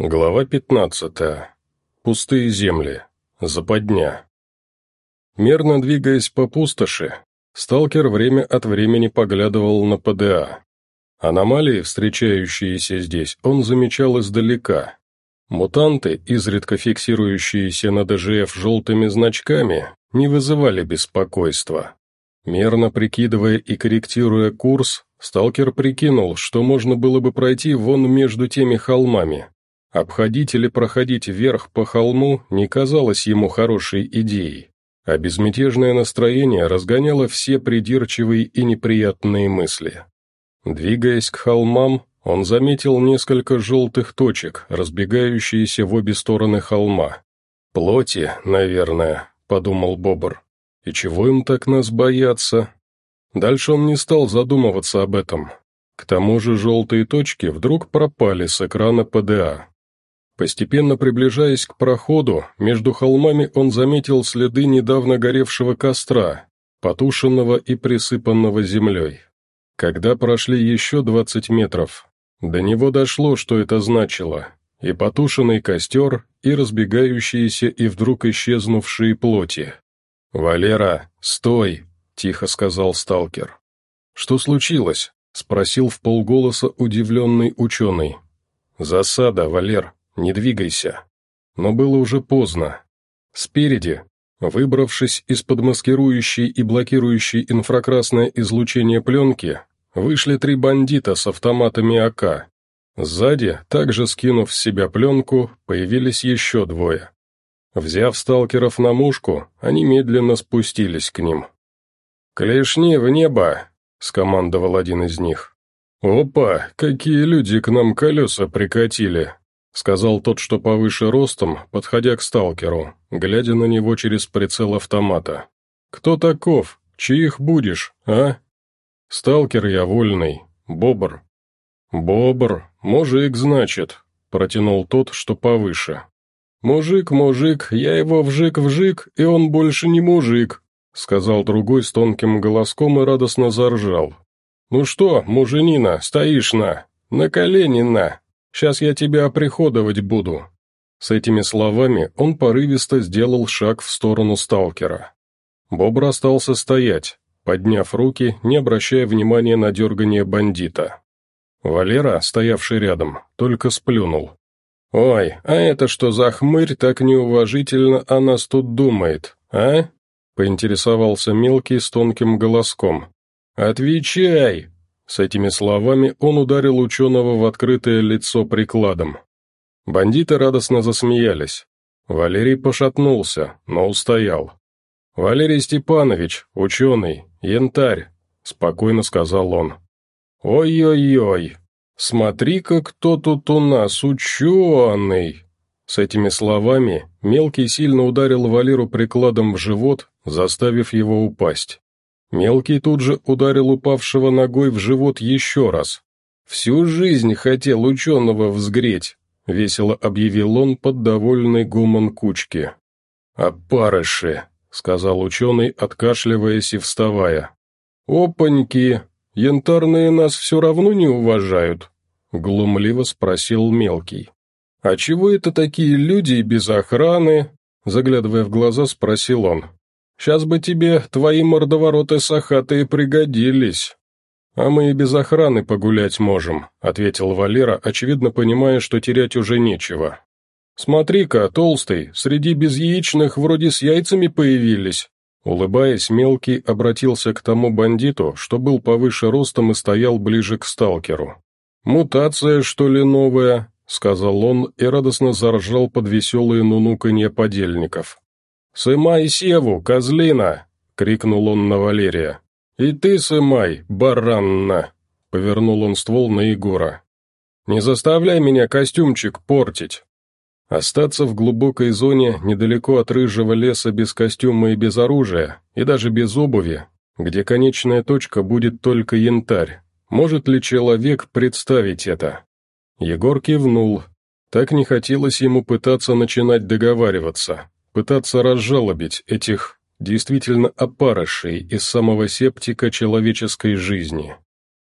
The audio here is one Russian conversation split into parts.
Глава 15. Пустые земли. Западня. Мерно двигаясь по пустоши, сталкер время от времени поглядывал на ПДА. Аномалии, встречающиеся здесь, он замечал издалека. Мутанты, изредка фиксирующиеся на ДЖФ желтыми значками, не вызывали беспокойства. Мерно прикидывая и корректируя курс, сталкер прикинул, что можно было бы пройти вон между теми холмами, Обходить или проходить вверх по холму не казалось ему хорошей идеей, а безмятежное настроение разгоняло все придирчивые и неприятные мысли. Двигаясь к холмам, он заметил несколько желтых точек, разбегающиеся в обе стороны холма. «Плоти, наверное», — подумал Бобр. «И чего им так нас бояться?» Дальше он не стал задумываться об этом. К тому же желтые точки вдруг пропали с экрана ПДА. Постепенно приближаясь к проходу, между холмами он заметил следы недавно горевшего костра, потушенного и присыпанного землей. Когда прошли еще двадцать метров, до него дошло, что это значило, и потушенный костер, и разбегающиеся и вдруг исчезнувшие плоти. «Валера, стой!» — тихо сказал сталкер. «Что случилось?» — спросил в полголоса удивленный ученый. «Засада, Валер», не двигайся. Но было уже поздно. Спереди, выбравшись из-под маскирующей и блокирующей инфракрасное излучение пленки, вышли три бандита с автоматами АК. Сзади, также скинув с себя пленку, появились еще двое. Взяв сталкеров на мушку, они медленно спустились к ним. «Клешни в небо!» — скомандовал один из них. «Опа, какие люди к нам колеса прикатили!» — сказал тот, что повыше ростом, подходя к сталкеру, глядя на него через прицел автомата. «Кто таков? Чьих будешь, а?» «Сталкер я вольный. Бобр». «Бобр, мужик, значит», — протянул тот, что повыше. «Мужик, мужик, я его вжик-вжик, и он больше не мужик», — сказал другой с тонким голоском и радостно заржал. «Ну что, муженина, стоишь на? На колени на!» Сейчас я тебя оприходовать буду». С этими словами он порывисто сделал шаг в сторону сталкера. Бобр остался стоять, подняв руки, не обращая внимания на дергание бандита. Валера, стоявший рядом, только сплюнул. «Ой, а это что за хмырь так неуважительно о нас тут думает, а?» поинтересовался мелкий с тонким голоском. «Отвечай!» С этими словами он ударил ученого в открытое лицо прикладом. Бандиты радостно засмеялись. Валерий пошатнулся, но устоял. «Валерий Степанович, ученый, янтарь», — спокойно сказал он. «Ой-ой-ой, смотри-ка, кто тут у нас, ученый!» С этими словами мелкий сильно ударил Валеру прикладом в живот, заставив его упасть. Мелкий тут же ударил упавшего ногой в живот еще раз. «Всю жизнь хотел ученого взгреть», — весело объявил он под довольный гуман кучки. «Опарыши», — сказал ученый, откашливаясь и вставая. «Опаньки! Янтарные нас все равно не уважают», — глумливо спросил мелкий. «А чего это такие люди без охраны?» Заглядывая в глаза, спросил он. Сейчас бы тебе твои мордовороты сахатые пригодились». «А мы и без охраны погулять можем», — ответил Валера, очевидно понимая, что терять уже нечего. «Смотри-ка, толстый, среди безяичных вроде с яйцами появились». Улыбаясь, мелкий обратился к тому бандиту, что был повыше ростом и стоял ближе к сталкеру. «Мутация, что ли, новая?» — сказал он и радостно заржал под веселые нунуканье подельников. «Сымай севу, козлина!» — крикнул он на Валерия. «И ты сымай, баранна!» — повернул он ствол на Егора. «Не заставляй меня костюмчик портить!» Остаться в глубокой зоне недалеко от рыжего леса без костюма и без оружия, и даже без обуви, где конечная точка будет только янтарь. Может ли человек представить это? Егор кивнул. Так не хотелось ему пытаться начинать договариваться пытаться разжалобить этих действительно опарышей из самого септика человеческой жизни.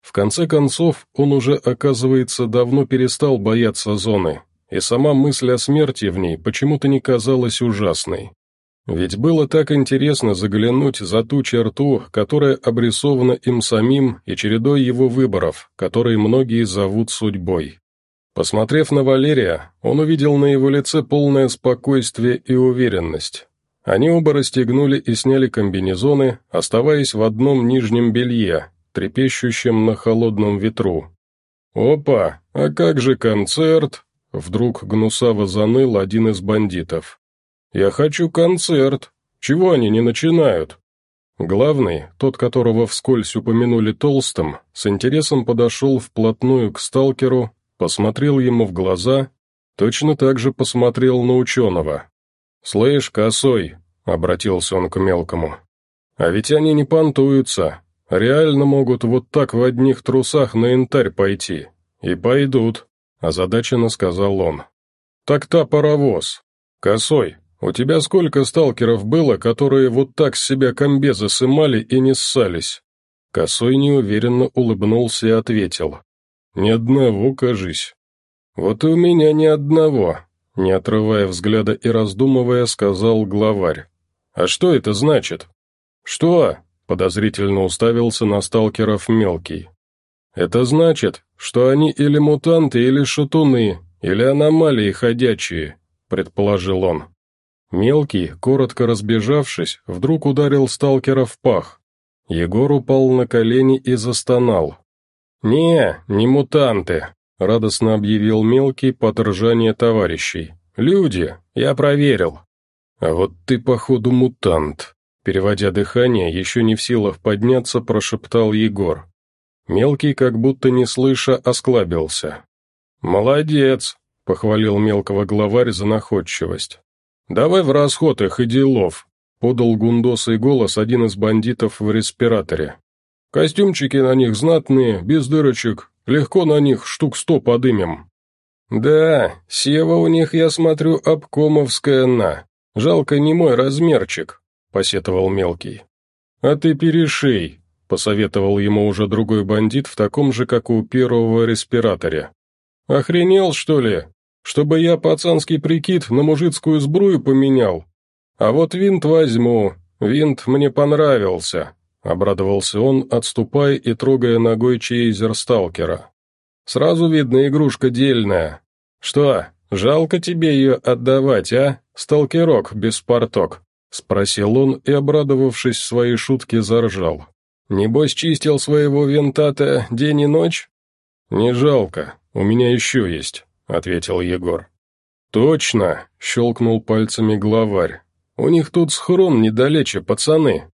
В конце концов, он уже, оказывается, давно перестал бояться зоны, и сама мысль о смерти в ней почему-то не казалась ужасной. Ведь было так интересно заглянуть за ту черту, которая обрисована им самим и чередой его выборов, которые многие зовут судьбой. Посмотрев на Валерия, он увидел на его лице полное спокойствие и уверенность. Они оба расстегнули и сняли комбинезоны, оставаясь в одном нижнем белье, трепещущем на холодном ветру. «Опа, а как же концерт?» Вдруг гнусаво заныл один из бандитов. «Я хочу концерт. Чего они не начинают?» Главный, тот, которого вскользь упомянули толстым, с интересом подошел вплотную к сталкеру, посмотрел ему в глаза, точно так же посмотрел на ученого. «Слышь, косой», — обратился он к мелкому, — «а ведь они не понтуются, реально могут вот так в одних трусах на янтарь пойти. И пойдут», — озадаченно сказал он. «Так-то паровоз. Косой, «У тебя сколько сталкеров было, которые вот так с себя комбезы сымали и не ссались?» Косой неуверенно улыбнулся и ответил. «Ни одного, кажись». «Вот и у меня ни одного», — не отрывая взгляда и раздумывая, сказал главарь. «А что это значит?» «Что?» — подозрительно уставился на сталкеров мелкий. «Это значит, что они или мутанты, или шатуны, или аномалии ходячие», — предположил он. Мелкий, коротко разбежавшись, вдруг ударил сталкера в пах. Егор упал на колени и застонал. «Не, не мутанты», — радостно объявил Мелкий под ржание товарищей. «Люди, я проверил». «А вот ты, походу, мутант», — переводя дыхание, еще не в силах подняться, прошептал Егор. Мелкий, как будто не слыша, осклабился. «Молодец», — похвалил мелкого главарь за находчивость. «Давай в расход их и делов», — подал гундосый голос один из бандитов в респираторе. «Костюмчики на них знатные, без дырочек, легко на них штук сто подымем». «Да, сева у них, я смотрю, обкомовская на. Жалко не мой размерчик», — посетовал мелкий. «А ты перешей», — посоветовал ему уже другой бандит в таком же, как у первого респираторе. «Охренел, что ли? чтобы я пацанский прикид на мужицкую сбрую поменял. А вот винт возьму, винт мне понравился», — обрадовался он, отступая и трогая ногой чейзер сталкера. «Сразу видно, игрушка дельная. Что, жалко тебе ее отдавать, а, сталкерок без порток?» — спросил он и, обрадовавшись своей шутке, заржал. «Небось, чистил своего винта-то день и ночь?» «Не жалко, у меня еще есть». — ответил Егор. «Точно!» — щелкнул пальцами главарь. «У них тут схрон недалече, пацаны.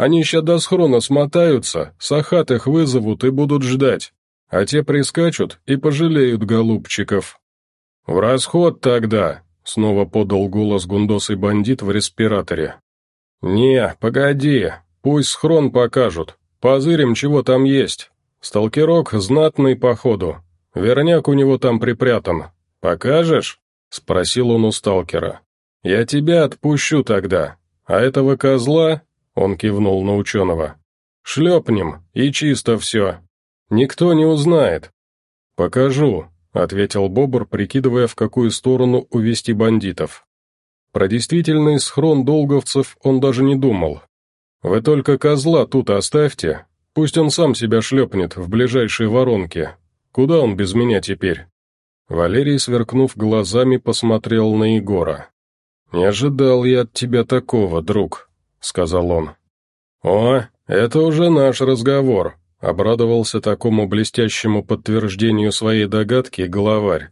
Они ща до схрона смотаются, сахат их вызовут и будут ждать, а те прискачут и пожалеют голубчиков». «В расход тогда!» — снова подал голос гундосый бандит в респираторе. «Не, погоди, пусть схрон покажут, позырим, чего там есть. Сталкерок знатный, походу, Верняк у него там припрятан. Покажешь?» — спросил он у сталкера. «Я тебя отпущу тогда, а этого козла...» — он кивнул на ученого. «Шлепнем, и чисто все. Никто не узнает». «Покажу», — ответил Бобр, прикидывая, в какую сторону увести бандитов. Про действительный схрон долговцев он даже не думал. «Вы только козла тут оставьте, пусть он сам себя шлепнет в ближайшей воронке, Куда он без меня теперь?» Валерий, сверкнув глазами, посмотрел на Егора. «Не ожидал я от тебя такого, друг», — сказал он. «О, это уже наш разговор», — обрадовался такому блестящему подтверждению своей догадки главарь.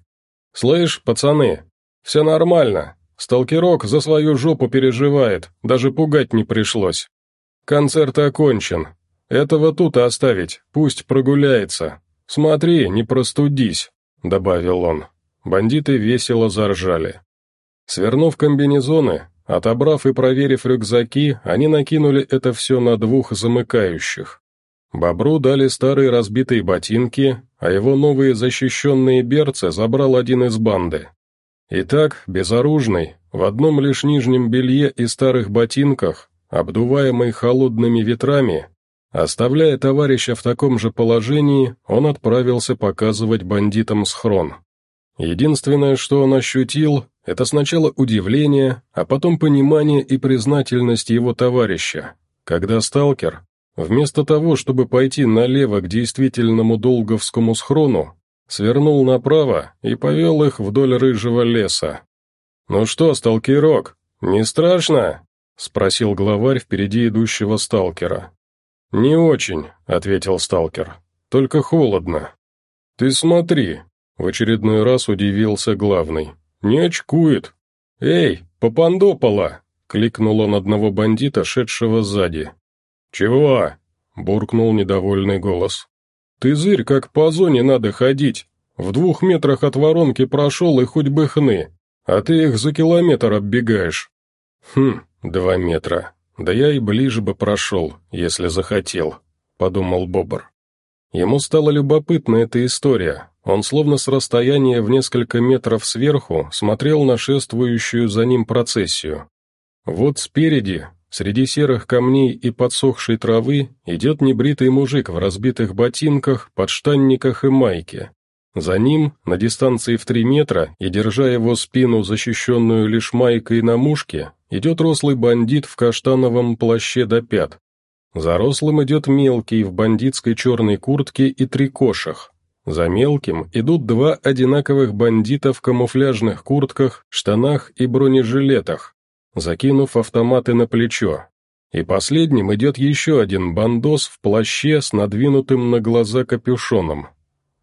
«Слышь, пацаны, все нормально. Сталкерок за свою жопу переживает, даже пугать не пришлось. Концерт окончен. Этого тут оставить, пусть прогуляется, «Смотри, не простудись», — добавил он. Бандиты весело заржали. Свернув комбинезоны, отобрав и проверив рюкзаки, они накинули это все на двух замыкающих. Бобру дали старые разбитые ботинки, а его новые защищенные берцы забрал один из банды. Итак, безоружный, в одном лишь нижнем белье и старых ботинках, обдуваемый холодными ветрами, Оставляя товарища в таком же положении, он отправился показывать бандитам схрон. Единственное, что он ощутил, это сначала удивление, а потом понимание и признательность его товарища, когда сталкер, вместо того, чтобы пойти налево к действительному долговскому схрону, свернул направо и повел их вдоль рыжего леса. «Ну что, сталкерок, не страшно?» — спросил главарь впереди идущего сталкера. «Не очень», — ответил сталкер, — «только холодно». «Ты смотри», — в очередной раз удивился главный, — «не очкует». «Эй, попандопола!» — кликнул он одного бандита, шедшего сзади. «Чего?» — буркнул недовольный голос. «Ты зырь, как по зоне надо ходить. В двух метрах от воронки прошел и хоть бы хны, а ты их за километр оббегаешь». «Хм, два метра. Да я и ближе бы прошел, если захотел», — подумал Бобр. Ему стала любопытна эта история. Он словно с расстояния в несколько метров сверху смотрел на шествующую за ним процессию. Вот спереди, Среди серых камней и подсохшей травы идет небритый мужик в разбитых ботинках, подштанниках и майке. За ним, на дистанции в три метра и держа его спину, защищенную лишь майкой на мушке, идет рослый бандит в каштановом плаще до пят. За рослым идет мелкий в бандитской черной куртке и трикошах. За мелким идут два одинаковых бандита в камуфляжных куртках, штанах и бронежилетах, закинув автоматы на плечо. И последним идет еще один бандос в плаще с надвинутым на глаза капюшоном.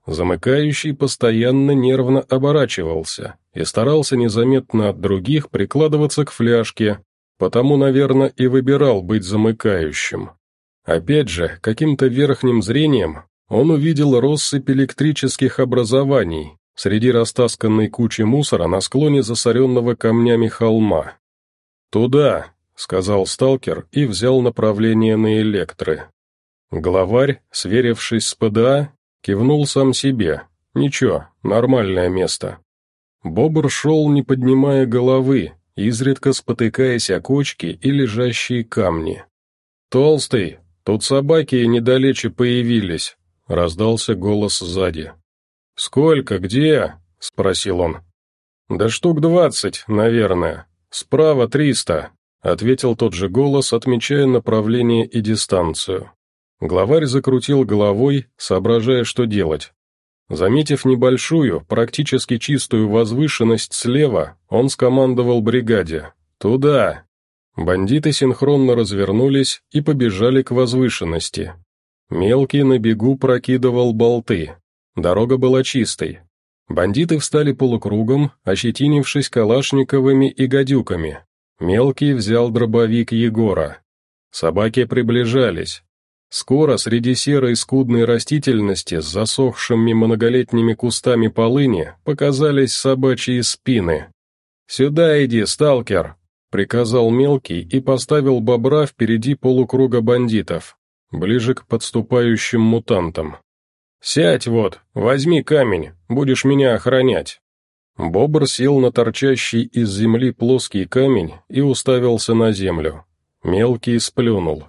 Замыкающий постоянно нервно оборачивался и старался незаметно от других прикладываться к фляжке, потому, наверное, и выбирал быть замыкающим. Опять же, каким-то верхним зрением он увидел россыпь электрических образований среди растасканной кучи мусора на склоне засоренного камнями холма. «Туда», — сказал сталкер и взял направление на электры. Главарь, сверившись с ПДА, кивнул сам себе. «Ничего, нормальное место». Бобр шел, не поднимая головы, изредка спотыкаясь о кочки и лежащие камни. «Толстый, тут собаки недалече появились», — раздался голос сзади. «Сколько, где?» — спросил он. «Да штук двадцать, наверное. «Справа триста», — ответил тот же голос, отмечая направление и дистанцию. Главарь закрутил головой, соображая, что делать. Заметив небольшую, практически чистую возвышенность слева, он скомандовал бригаде «Туда!». Бандиты синхронно развернулись и побежали к возвышенности. Мелкий на бегу прокидывал болты. Дорога была чистой, Бандиты встали полукругом, ощетинившись калашниковыми и гадюками. Мелкий взял дробовик Егора. Собаки приближались. Скоро среди серой скудной растительности с засохшими многолетними кустами полыни показались собачьи спины. «Сюда иди, сталкер!» — приказал мелкий и поставил бобра впереди полукруга бандитов, ближе к подступающим мутантам. «Сядь вот, возьми камень, будешь меня охранять». Бобр сел на торчащий из земли плоский камень и уставился на землю. Мелкий сплюнул.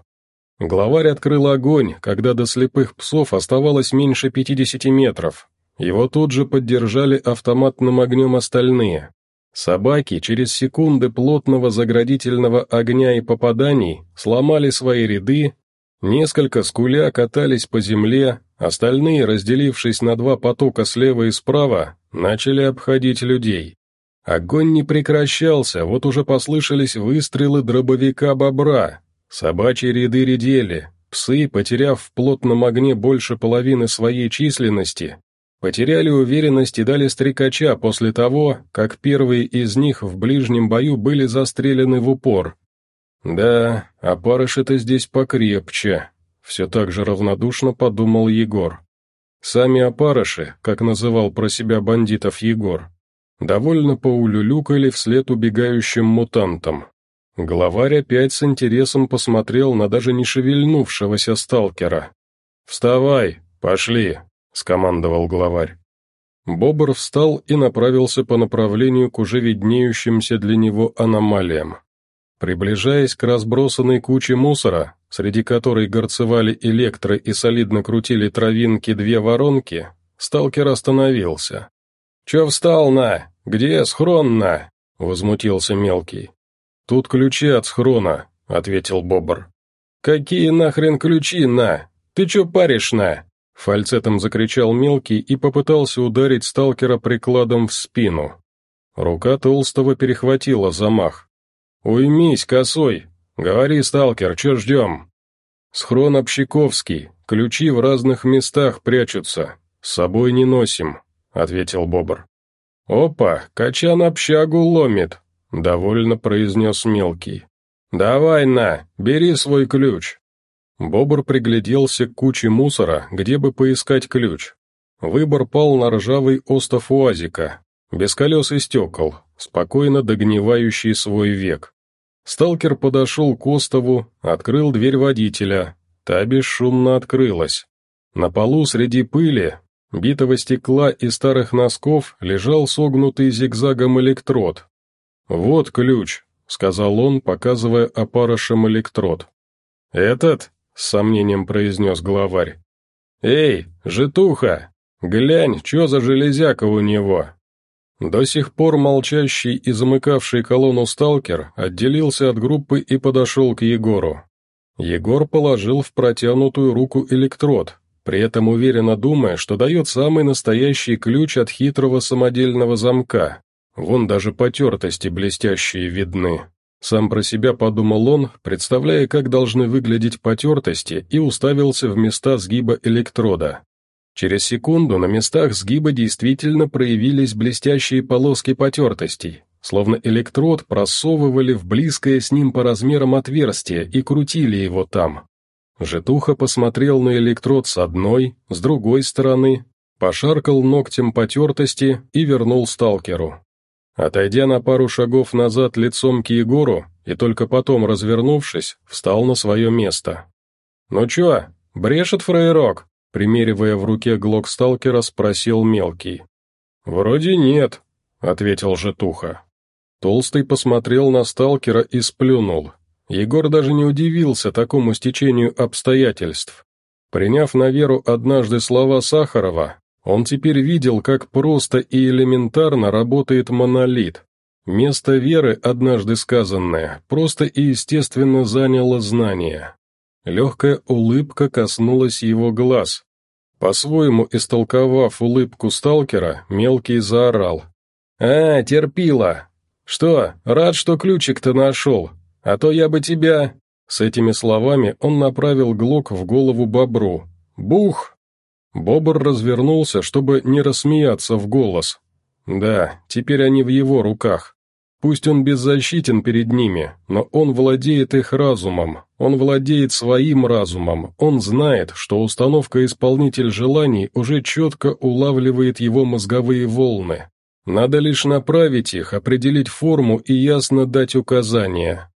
Главарь открыл огонь, когда до слепых псов оставалось меньше пятидесяти метров. Его тут же поддержали автоматным огнем остальные. Собаки через секунды плотного заградительного огня и попаданий сломали свои ряды, несколько скуля катались по земле, Остальные, разделившись на два потока слева и справа, начали обходить людей. Огонь не прекращался, вот уже послышались выстрелы дробовика бобра. Собачьи ряды редели, псы, потеряв в плотном огне больше половины своей численности, потеряли уверенность и дали стрекача после того, как первые из них в ближнем бою были застрелены в упор. Да, опарыши-то здесь покрепче. Все так же равнодушно подумал Егор. Сами опарыши, как называл про себя бандитов Егор, довольно поулюлюкали вслед убегающим мутантам. Главарь опять с интересом посмотрел на даже не шевельнувшегося сталкера. «Вставай, пошли», — скомандовал главарь. Бобр встал и направился по направлению к уже виднеющимся для него аномалиям. Приближаясь к разбросанной куче мусора, среди которой горцевали электро и солидно крутили травинки две воронки, сталкер остановился. «Чё встал, на? Где схрон, на?» — возмутился мелкий. «Тут ключи от схрона», — ответил Бобр. «Какие нахрен ключи, на? Ты чё паришь, на?» Фальцетом закричал мелкий и попытался ударить сталкера прикладом в спину. Рука толстого перехватила замах. «Уймись, косой! Говори, сталкер, чё ждем?» «Схрон Общаковский, ключи в разных местах прячутся, с собой не носим», — ответил Бобр. «Опа, качан общагу ломит», — довольно произнес мелкий. «Давай, на, бери свой ключ». Бобр пригляделся к куче мусора, где бы поискать ключ. Выбор пал на ржавый остов УАЗика, без колес и стекол, спокойно догнивающий свой век. Сталкер подошел к остову, открыл дверь водителя, та бесшумно открылась. На полу среди пыли, битого стекла и старых носков лежал согнутый зигзагом электрод. «Вот ключ», — сказал он, показывая опарышем электрод. «Этот?» с сомнением произнес главарь. «Эй, житуха, глянь, что за железяка у него?» До сих пор молчащий и замыкавший колонну сталкер отделился от группы и подошел к Егору. Егор положил в протянутую руку электрод, при этом уверенно думая, что дает самый настоящий ключ от хитрого самодельного замка. Вон даже потертости блестящие видны. Сам про себя подумал он, представляя, как должны выглядеть потертости, и уставился в места сгиба электрода. Через секунду на местах сгиба действительно проявились блестящие полоски потертостей, словно электрод просовывали в близкое с ним по размерам отверстие и крутили его там. Житуха посмотрел на электрод с одной, с другой стороны, пошаркал ногтем потертости и вернул сталкеру. Отойдя на пару шагов назад лицом к Егору и только потом, развернувшись, встал на свое место. «Ну чё, брешет фраерок?» Примеривая в руке глок сталкера, спросил мелкий. «Вроде нет», — ответил Жетуха. Толстый посмотрел на сталкера и сплюнул. Егор даже не удивился такому стечению обстоятельств. Приняв на веру однажды слова Сахарова, он теперь видел, как просто и элементарно работает монолит. Место веры, однажды сказанное, просто и естественно заняло знание. Легкая улыбка коснулась его глаз. По-своему истолковав улыбку сталкера, мелкий заорал. «А, терпила! Что, рад, что ключик-то нашел? А то я бы тебя...» С этими словами он направил глок в голову бобру. «Бух!» Бобр развернулся, чтобы не рассмеяться в голос. Да, теперь они в его руках. Пусть он беззащитен перед ними, но он владеет их разумом, он владеет своим разумом, он знает, что установка «исполнитель желаний» уже четко улавливает его мозговые волны. Надо лишь направить их, определить форму и ясно дать указания.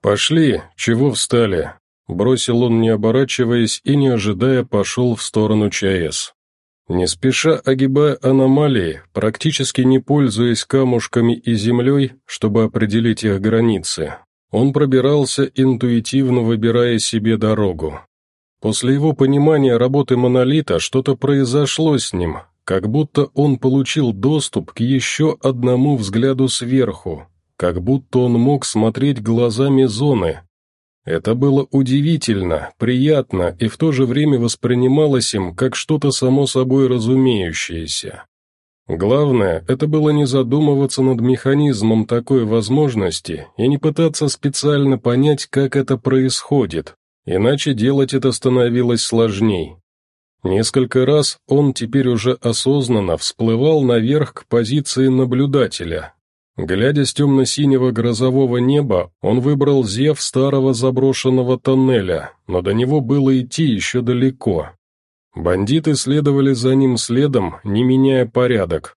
«Пошли, чего встали?» Бросил он, не оборачиваясь и не ожидая, пошел в сторону ЧАЭС. Не спеша огибая аномалии, практически не пользуясь камушками и землей, чтобы определить их границы, он пробирался, интуитивно выбирая себе дорогу. После его понимания работы монолита что-то произошло с ним, как будто он получил доступ к еще одному взгляду сверху, как будто он мог смотреть глазами зоны, это было удивительно, приятно и в то же время воспринималось им как что-то само собой разумеющееся. Главное, это было не задумываться над механизмом такой возможности и не пытаться специально понять, как это происходит, иначе делать это становилось сложней. Несколько раз он теперь уже осознанно всплывал наверх к позиции наблюдателя, Глядя с темно-синего грозового неба, он выбрал зев старого заброшенного тоннеля, но до него было идти еще далеко. Бандиты следовали за ним следом, не меняя порядок.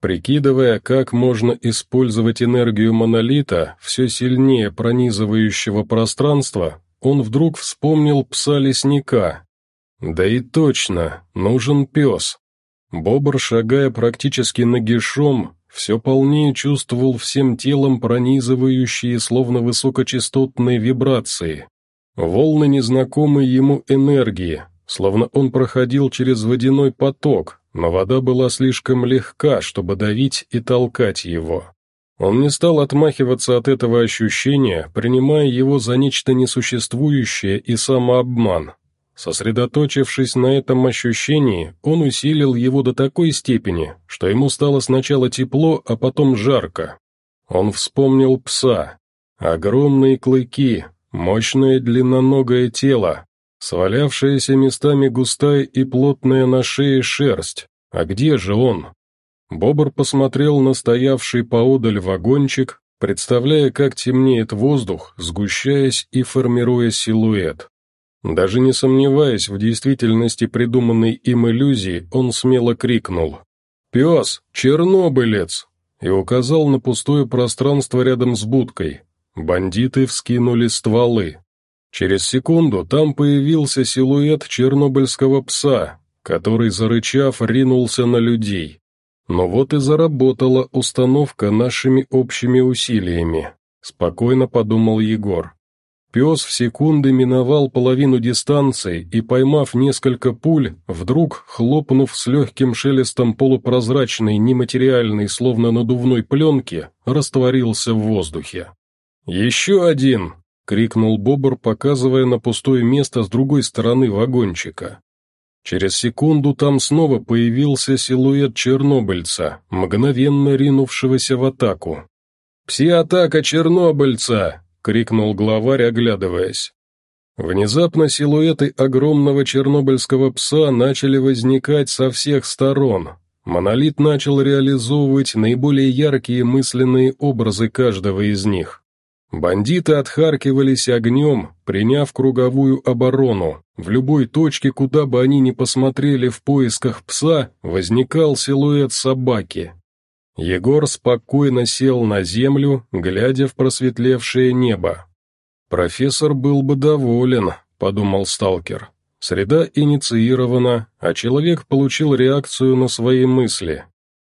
Прикидывая, как можно использовать энергию монолита, все сильнее пронизывающего пространство, он вдруг вспомнил пса лесника. Да и точно, нужен пес. Бобр, шагая практически нагишом, все полнее чувствовал всем телом пронизывающие, словно высокочастотные вибрации. Волны незнакомой ему энергии, словно он проходил через водяной поток, но вода была слишком легка, чтобы давить и толкать его. Он не стал отмахиваться от этого ощущения, принимая его за нечто несуществующее и самообман. Сосредоточившись на этом ощущении, он усилил его до такой степени, что ему стало сначала тепло, а потом жарко. Он вспомнил пса. Огромные клыки, мощное длинноногое тело, свалявшаяся местами густая и плотная на шее шерсть. А где же он? Бобр посмотрел на стоявший поодаль вагончик, представляя, как темнеет воздух, сгущаясь и формируя силуэт. Даже не сомневаясь в действительности придуманной им иллюзии, он смело крикнул «Пес! Чернобылец!» и указал на пустое пространство рядом с будкой. Бандиты вскинули стволы. Через секунду там появился силуэт чернобыльского пса, который, зарычав, ринулся на людей. Но вот и заработала установка нашими общими усилиями, спокойно подумал Егор. Пес в секунды миновал половину дистанции и, поймав несколько пуль, вдруг, хлопнув с легким шелестом полупрозрачной, нематериальной, словно надувной пленки, растворился в воздухе. «Еще один!» — крикнул Бобр, показывая на пустое место с другой стороны вагончика. Через секунду там снова появился силуэт чернобыльца, мгновенно ринувшегося в атаку. «Пси-атака чернобыльца!» — крикнул главарь, оглядываясь. Внезапно силуэты огромного чернобыльского пса начали возникать со всех сторон. Монолит начал реализовывать наиболее яркие мысленные образы каждого из них. Бандиты отхаркивались огнем, приняв круговую оборону. В любой точке, куда бы они ни посмотрели в поисках пса, возникал силуэт собаки. Егор спокойно сел на землю, глядя в просветлевшее небо. «Профессор был бы доволен», — подумал сталкер. Среда инициирована, а человек получил реакцию на свои мысли.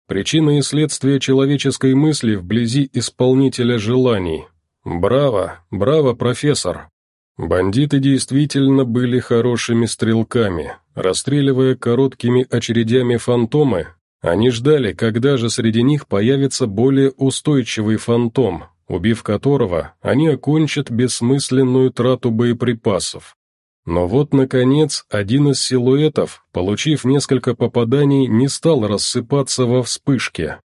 Причина и следствие человеческой мысли вблизи исполнителя желаний, «Браво, браво, профессор!» Бандиты действительно были хорошими стрелками. Расстреливая короткими очередями фантомы, они ждали, когда же среди них появится более устойчивый фантом, убив которого они окончат бессмысленную трату боеприпасов. Но вот, наконец, один из силуэтов, получив несколько попаданий, не стал рассыпаться во вспышке.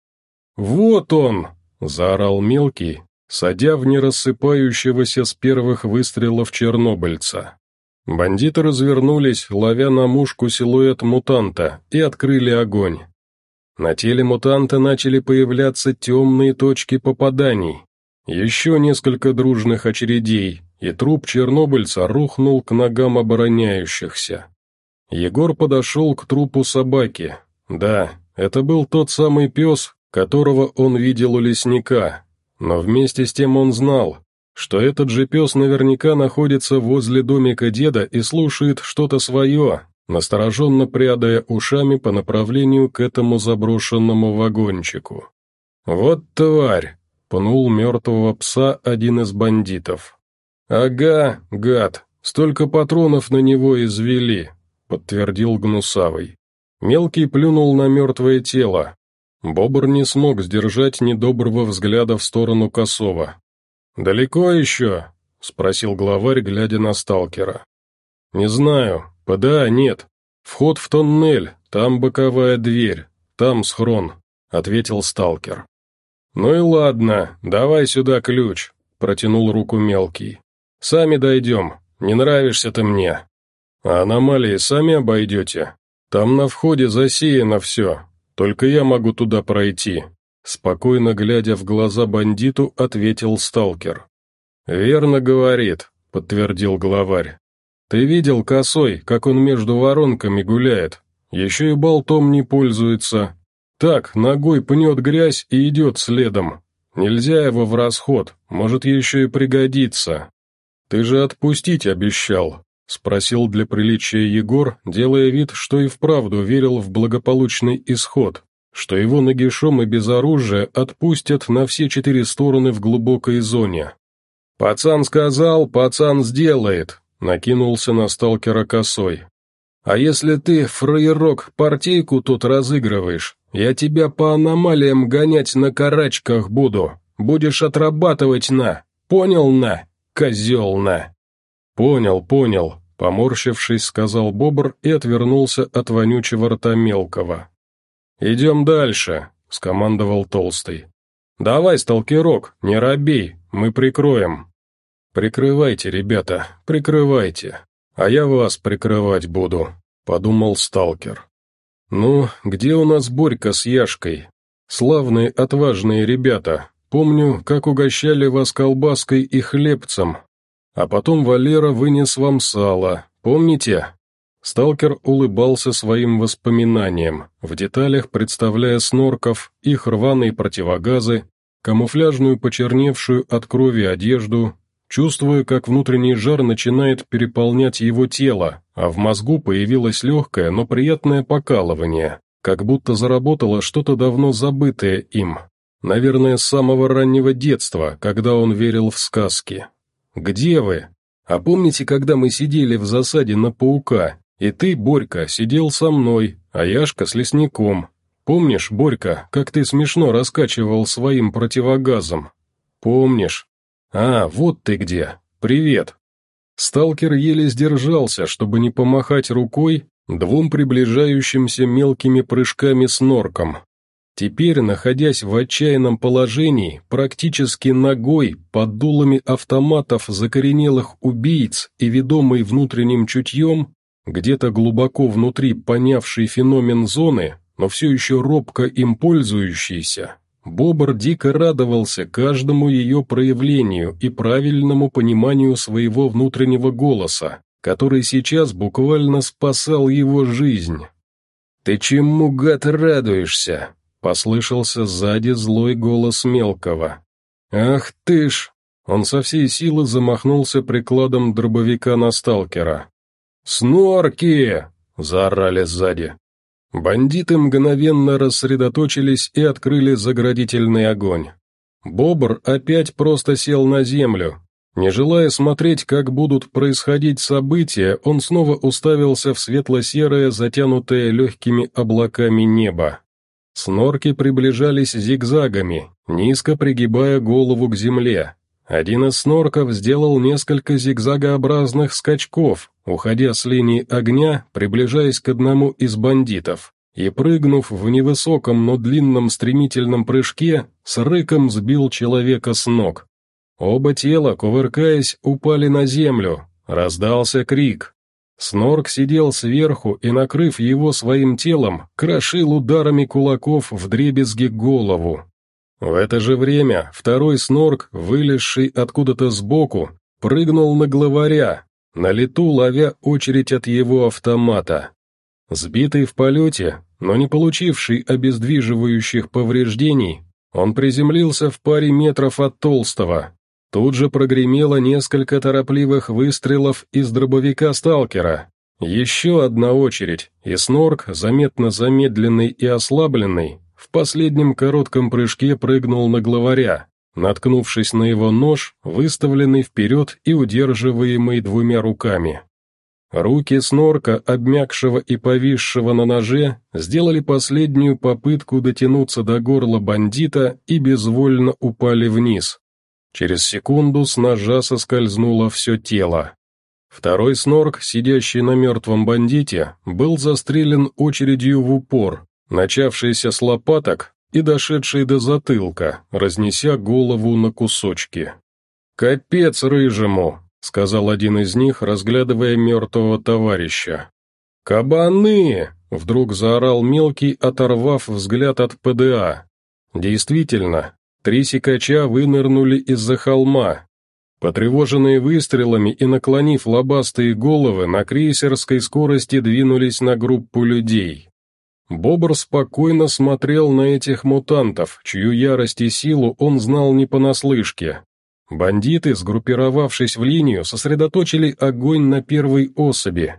«Вот он!» — заорал мелкий, садя в нерассыпающегося с первых выстрелов чернобыльца. Бандиты развернулись, ловя на мушку силуэт мутанта, и открыли огонь. На теле мутанта начали появляться темные точки попаданий. Еще несколько дружных очередей, и труп чернобыльца рухнул к ногам обороняющихся. Егор подошел к трупу собаки. Да, это был тот самый пес, которого он видел у лесника, но вместе с тем он знал, что этот же пес наверняка находится возле домика деда и слушает что-то свое, настороженно прядая ушами по направлению к этому заброшенному вагончику. «Вот тварь!» — пнул мертвого пса один из бандитов. «Ага, гад, столько патронов на него извели», — подтвердил Гнусавый. Мелкий плюнул на мертвое тело, Бобр не смог сдержать недоброго взгляда в сторону Косова. «Далеко еще?» — спросил главарь, глядя на сталкера. «Не знаю. ПДА нет. Вход в тоннель, там боковая дверь, там схрон», — ответил сталкер. «Ну и ладно, давай сюда ключ», — протянул руку мелкий. «Сами дойдем, не нравишься ты мне». «А аномалии сами обойдете? Там на входе засеяно все, только я могу туда пройти», — спокойно глядя в глаза бандиту, ответил сталкер. «Верно говорит», — подтвердил главарь. «Ты видел косой, как он между воронками гуляет? Еще и болтом не пользуется. Так, ногой пнет грязь и идет следом. Нельзя его в расход, может еще и пригодится. Ты же отпустить обещал. — спросил для приличия Егор, делая вид, что и вправду верил в благополучный исход, что его нагишом и без оружия отпустят на все четыре стороны в глубокой зоне. «Пацан сказал, пацан сделает», — накинулся на сталкера косой. А если ты, фраерок, партийку тут разыгрываешь, я тебя по аномалиям гонять на карачках буду. Будешь отрабатывать на. Понял на, козел на. Понял, понял, поморщившись, сказал Бобр и отвернулся от вонючего рта мелкого. «Идем дальше», — скомандовал Толстый. «Давай, сталкерок, не робей, мы прикроем». «Прикрывайте, ребята, прикрывайте, а я вас прикрывать буду», — подумал сталкер. «Ну, где у нас Борька с Яшкой? Славные, отважные ребята. Помню, как угощали вас колбаской и хлебцем. А потом Валера вынес вам сало. Помните?» Сталкер улыбался своим воспоминаниям, в деталях представляя снорков, их рваные противогазы, камуфляжную почерневшую от крови одежду, чувствуя, как внутренний жар начинает переполнять его тело, а в мозгу появилось легкое, но приятное покалывание, как будто заработало что-то давно забытое им. Наверное, с самого раннего детства, когда он верил в сказки. «Где вы? А помните, когда мы сидели в засаде на паука, и ты, Борька, сидел со мной, а Яшка с лесником? Помнишь, Борька, как ты смешно раскачивал своим противогазом? Помнишь? «А, вот ты где! Привет!» Сталкер еле сдержался, чтобы не помахать рукой двум приближающимся мелкими прыжками с норком. Теперь, находясь в отчаянном положении, практически ногой, под дулами автоматов закоренелых убийц и ведомый внутренним чутьем, где-то глубоко внутри понявший феномен зоны, но все еще робко им пользующийся, Бобр дико радовался каждому ее проявлению и правильному пониманию своего внутреннего голоса, который сейчас буквально спасал его жизнь. «Ты чему, гад, радуешься?» — послышался сзади злой голос мелкого. «Ах ты ж!» Он со всей силы замахнулся прикладом дробовика на сталкера. «Снорки!» — заорали сзади. Бандиты мгновенно рассредоточились и открыли заградительный огонь. Бобр опять просто сел на землю. Не желая смотреть, как будут происходить события, он снова уставился в светло-серое, затянутое легкими облаками небо. Снорки приближались зигзагами, низко пригибая голову к земле. Один из снорков сделал несколько зигзагообразных скачков, уходя с линии огня, приближаясь к одному из бандитов, и, прыгнув в невысоком, но длинном стремительном прыжке, с рыком сбил человека с ног. Оба тела, кувыркаясь, упали на землю, раздался крик. Снорк сидел сверху и, накрыв его своим телом, крошил ударами кулаков в дребезги голову. В это же время второй снорк, вылезший откуда-то сбоку, прыгнул на главаря, на лету ловя очередь от его автомата. Сбитый в полете, но не получивший обездвиживающих повреждений, он приземлился в паре метров от Толстого. Тут же прогремело несколько торопливых выстрелов из дробовика сталкера. Еще одна очередь, и снорк, заметно замедленный и ослабленный, в последнем коротком прыжке прыгнул на главаря, наткнувшись на его нож, выставленный вперед и удерживаемый двумя руками. Руки снорка, обмякшего и повисшего на ноже, сделали последнюю попытку дотянуться до горла бандита и безвольно упали вниз. Через секунду с ножа соскользнуло все тело. Второй снорк, сидящий на мертвом бандите, был застрелен очередью в упор, начавшийся с лопаток и дошедший до затылка, разнеся голову на кусочки. «Капец рыжему!» — сказал один из них, разглядывая мертвого товарища. «Кабаны!» — вдруг заорал мелкий, оторвав взгляд от ПДА. Действительно, три сикача вынырнули из-за холма. Потревоженные выстрелами и наклонив лобастые головы, на крейсерской скорости двинулись на группу людей. Бобр спокойно смотрел на этих мутантов, чью ярость и силу он знал не понаслышке. Бандиты, сгруппировавшись в линию, сосредоточили огонь на первой особи.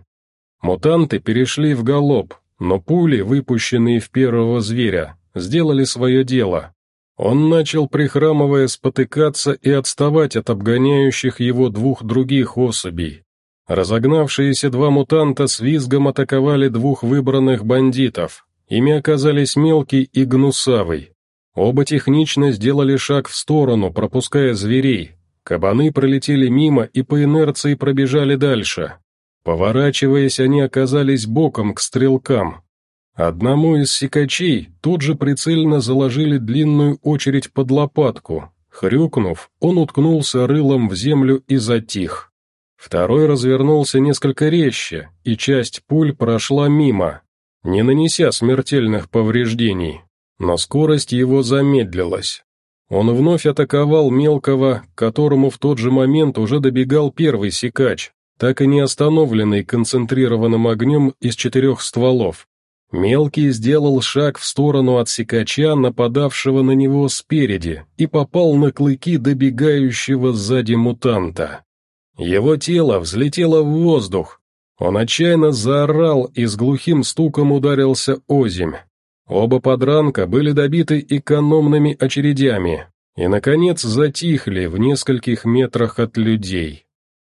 Мутанты перешли в галоп, но пули, выпущенные в первого зверя, сделали свое дело. Он начал, прихрамывая, спотыкаться и отставать от обгоняющих его двух других особей. Разогнавшиеся два мутанта с визгом атаковали двух выбранных бандитов. Ими оказались Мелкий и Гнусавый. Оба технично сделали шаг в сторону, пропуская зверей. Кабаны пролетели мимо и по инерции пробежали дальше. Поворачиваясь, они оказались боком к стрелкам. Одному из сикачей тут же прицельно заложили длинную очередь под лопатку. Хрюкнув, он уткнулся рылом в землю и затих. Второй развернулся несколько резче, и часть пуль прошла мимо, не нанеся смертельных повреждений, но скорость его замедлилась. Он вновь атаковал мелкого, которому в тот же момент уже добегал первый секач, так и не остановленный концентрированным огнем из четырех стволов. Мелкий сделал шаг в сторону от секача, нападавшего на него спереди, и попал на клыки добегающего сзади мутанта. Его тело взлетело в воздух. Он отчаянно заорал и с глухим стуком ударился озимь. Оба подранка были добиты экономными очередями и, наконец, затихли в нескольких метрах от людей.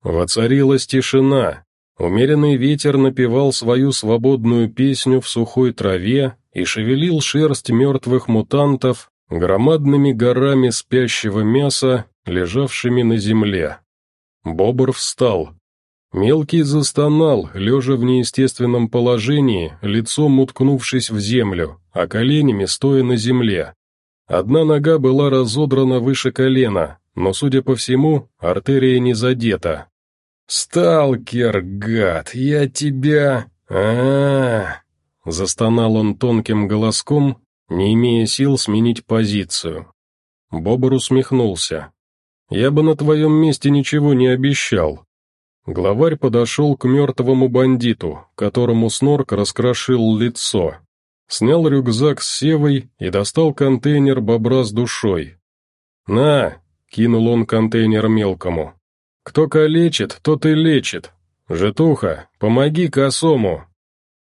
Воцарилась тишина. Умеренный ветер напевал свою свободную песню в сухой траве и шевелил шерсть мертвых мутантов громадными горами спящего мяса, лежавшими на земле. Бобр встал. Мелкий застонал, лежа в неестественном положении, лицом уткнувшись в землю, а коленями стоя на земле. Одна нога была разодрана выше колена, но, судя по всему, артерия не задета. «Сталкер, гад, я тебя... а, -а, -а Застонал он тонким голоском, не имея сил сменить позицию. Бобр усмехнулся. Я бы на твоем месте ничего не обещал». Главарь подошел к мертвому бандиту, которому снорк раскрошил лицо. Снял рюкзак с севой и достал контейнер бобра с душой. «На!» — кинул он контейнер мелкому. «Кто калечит, тот и лечит. Житуха, помоги косому!»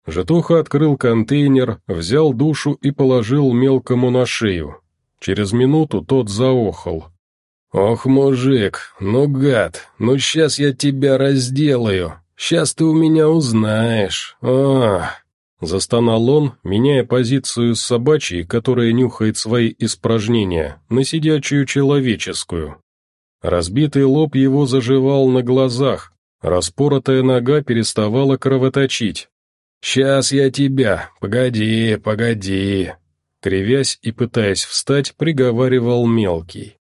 Житуха открыл контейнер, взял душу и положил мелкому на шею. Через минуту тот заохал. «Ох, мужик, ну гад, ну сейчас я тебя разделаю, сейчас ты у меня узнаешь, ох!» Застонал он, меняя позицию с собачьей, которая нюхает свои испражнения, на сидячую человеческую. Разбитый лоб его заживал на глазах, распоротая нога переставала кровоточить. «Сейчас я тебя, погоди, погоди!» Кривясь и пытаясь встать, приговаривал мелкий.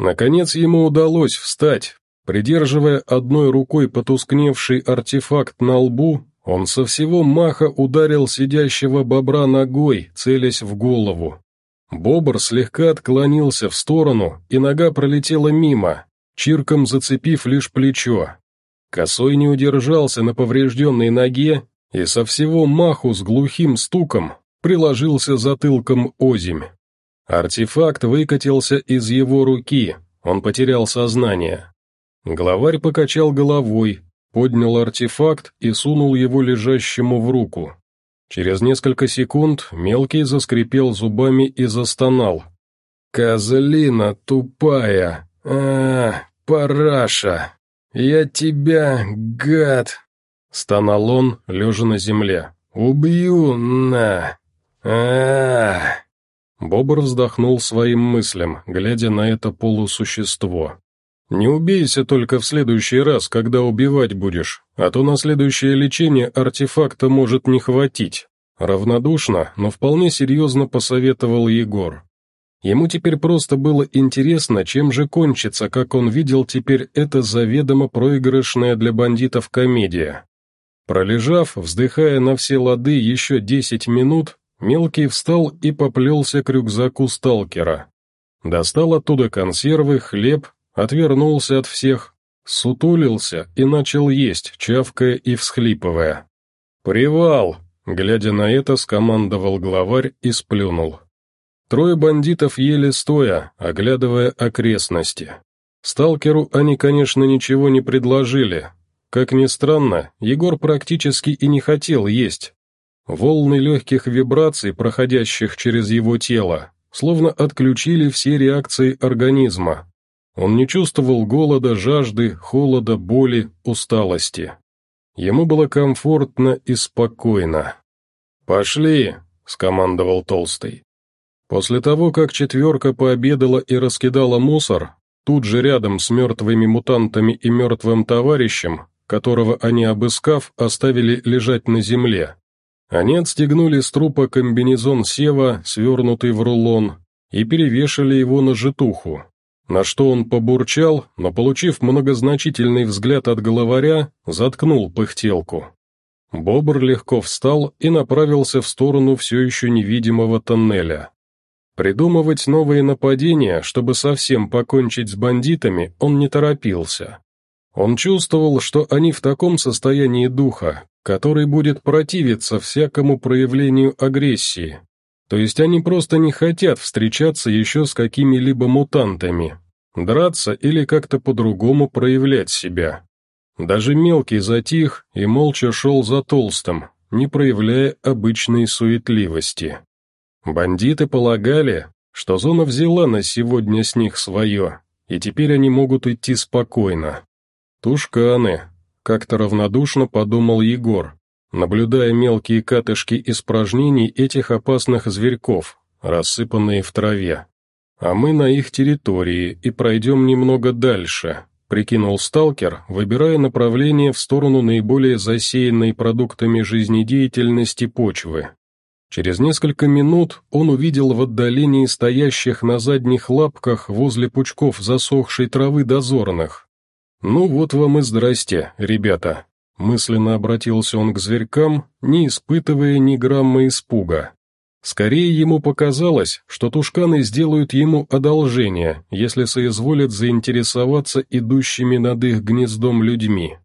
Наконец ему удалось встать. Придерживая одной рукой потускневший артефакт на лбу, он со всего маха ударил сидящего бобра ногой, целясь в голову. Бобр слегка отклонился в сторону, и нога пролетела мимо, чирком зацепив лишь плечо. Косой не удержался на поврежденной ноге и со всего маху с глухим стуком приложился затылком озимь. Артефакт выкатился из его руки, он потерял сознание. Главарь покачал головой, поднял артефакт и сунул его лежащему в руку. Через несколько секунд мелкий заскрипел зубами и застонал. «Козлина тупая! а, параша! Я тебя, гад!» Стонал он, лежа на земле. «Убью, на! а, Бобр вздохнул своим мыслям, глядя на это полусущество. «Не убейся только в следующий раз, когда убивать будешь, а то на следующее лечение артефакта может не хватить». Равнодушно, но вполне серьезно посоветовал Егор. Ему теперь просто было интересно, чем же кончится, как он видел теперь это заведомо проигрышная для бандитов комедия. Пролежав, вздыхая на все лады еще десять минут, Мелкий встал и поплелся к рюкзаку сталкера. Достал оттуда консервы, хлеб, отвернулся от всех, сутулился и начал есть, чавкая и всхлипывая. «Привал!» — глядя на это, скомандовал главарь и сплюнул. Трое бандитов ели стоя, оглядывая окрестности. Сталкеру они, конечно, ничего не предложили. Как ни странно, Егор практически и не хотел есть, Волны легких вибраций, проходящих через его тело, словно отключили все реакции организма. Он не чувствовал голода, жажды, холода, боли, усталости. Ему было комфортно и спокойно. «Пошли!» — скомандовал Толстый. После того, как четверка пообедала и раскидала мусор, тут же рядом с мертвыми мутантами и мертвым товарищем, которого они, обыскав, оставили лежать на земле, они отстегнули с трупа комбинезон Сева, свернутый в рулон, и перевешали его на житуху, на что он побурчал, но, получив многозначительный взгляд от главаря, заткнул пыхтелку. Бобр легко встал и направился в сторону все еще невидимого тоннеля. Придумывать новые нападения, чтобы совсем покончить с бандитами, он не торопился. Он чувствовал, что они в таком состоянии духа, который будет противиться всякому проявлению агрессии, то есть они просто не хотят встречаться еще с какими-либо мутантами, драться или как-то по-другому проявлять себя. Даже мелкий затих и молча шел за толстым, не проявляя обычной суетливости. Бандиты полагали, что зона взяла на сегодня с них свое, и теперь они могут идти спокойно. «Тушканы», — как-то равнодушно подумал Егор, наблюдая мелкие катышки испражнений этих опасных зверьков, рассыпанные в траве. «А мы на их территории и пройдем немного дальше», — прикинул сталкер, выбирая направление в сторону наиболее засеянной продуктами жизнедеятельности почвы. Через несколько минут он увидел в отдалении стоящих на задних лапках возле пучков засохшей травы дозорных. «Ну вот вам и здрасте, ребята», Мысленно обратился он к зверькам, не испытывая ни грамма испуга. Скорее ему показалось, что тушканы сделают ему одолжение, если соизволят заинтересоваться идущими над их гнездом людьми.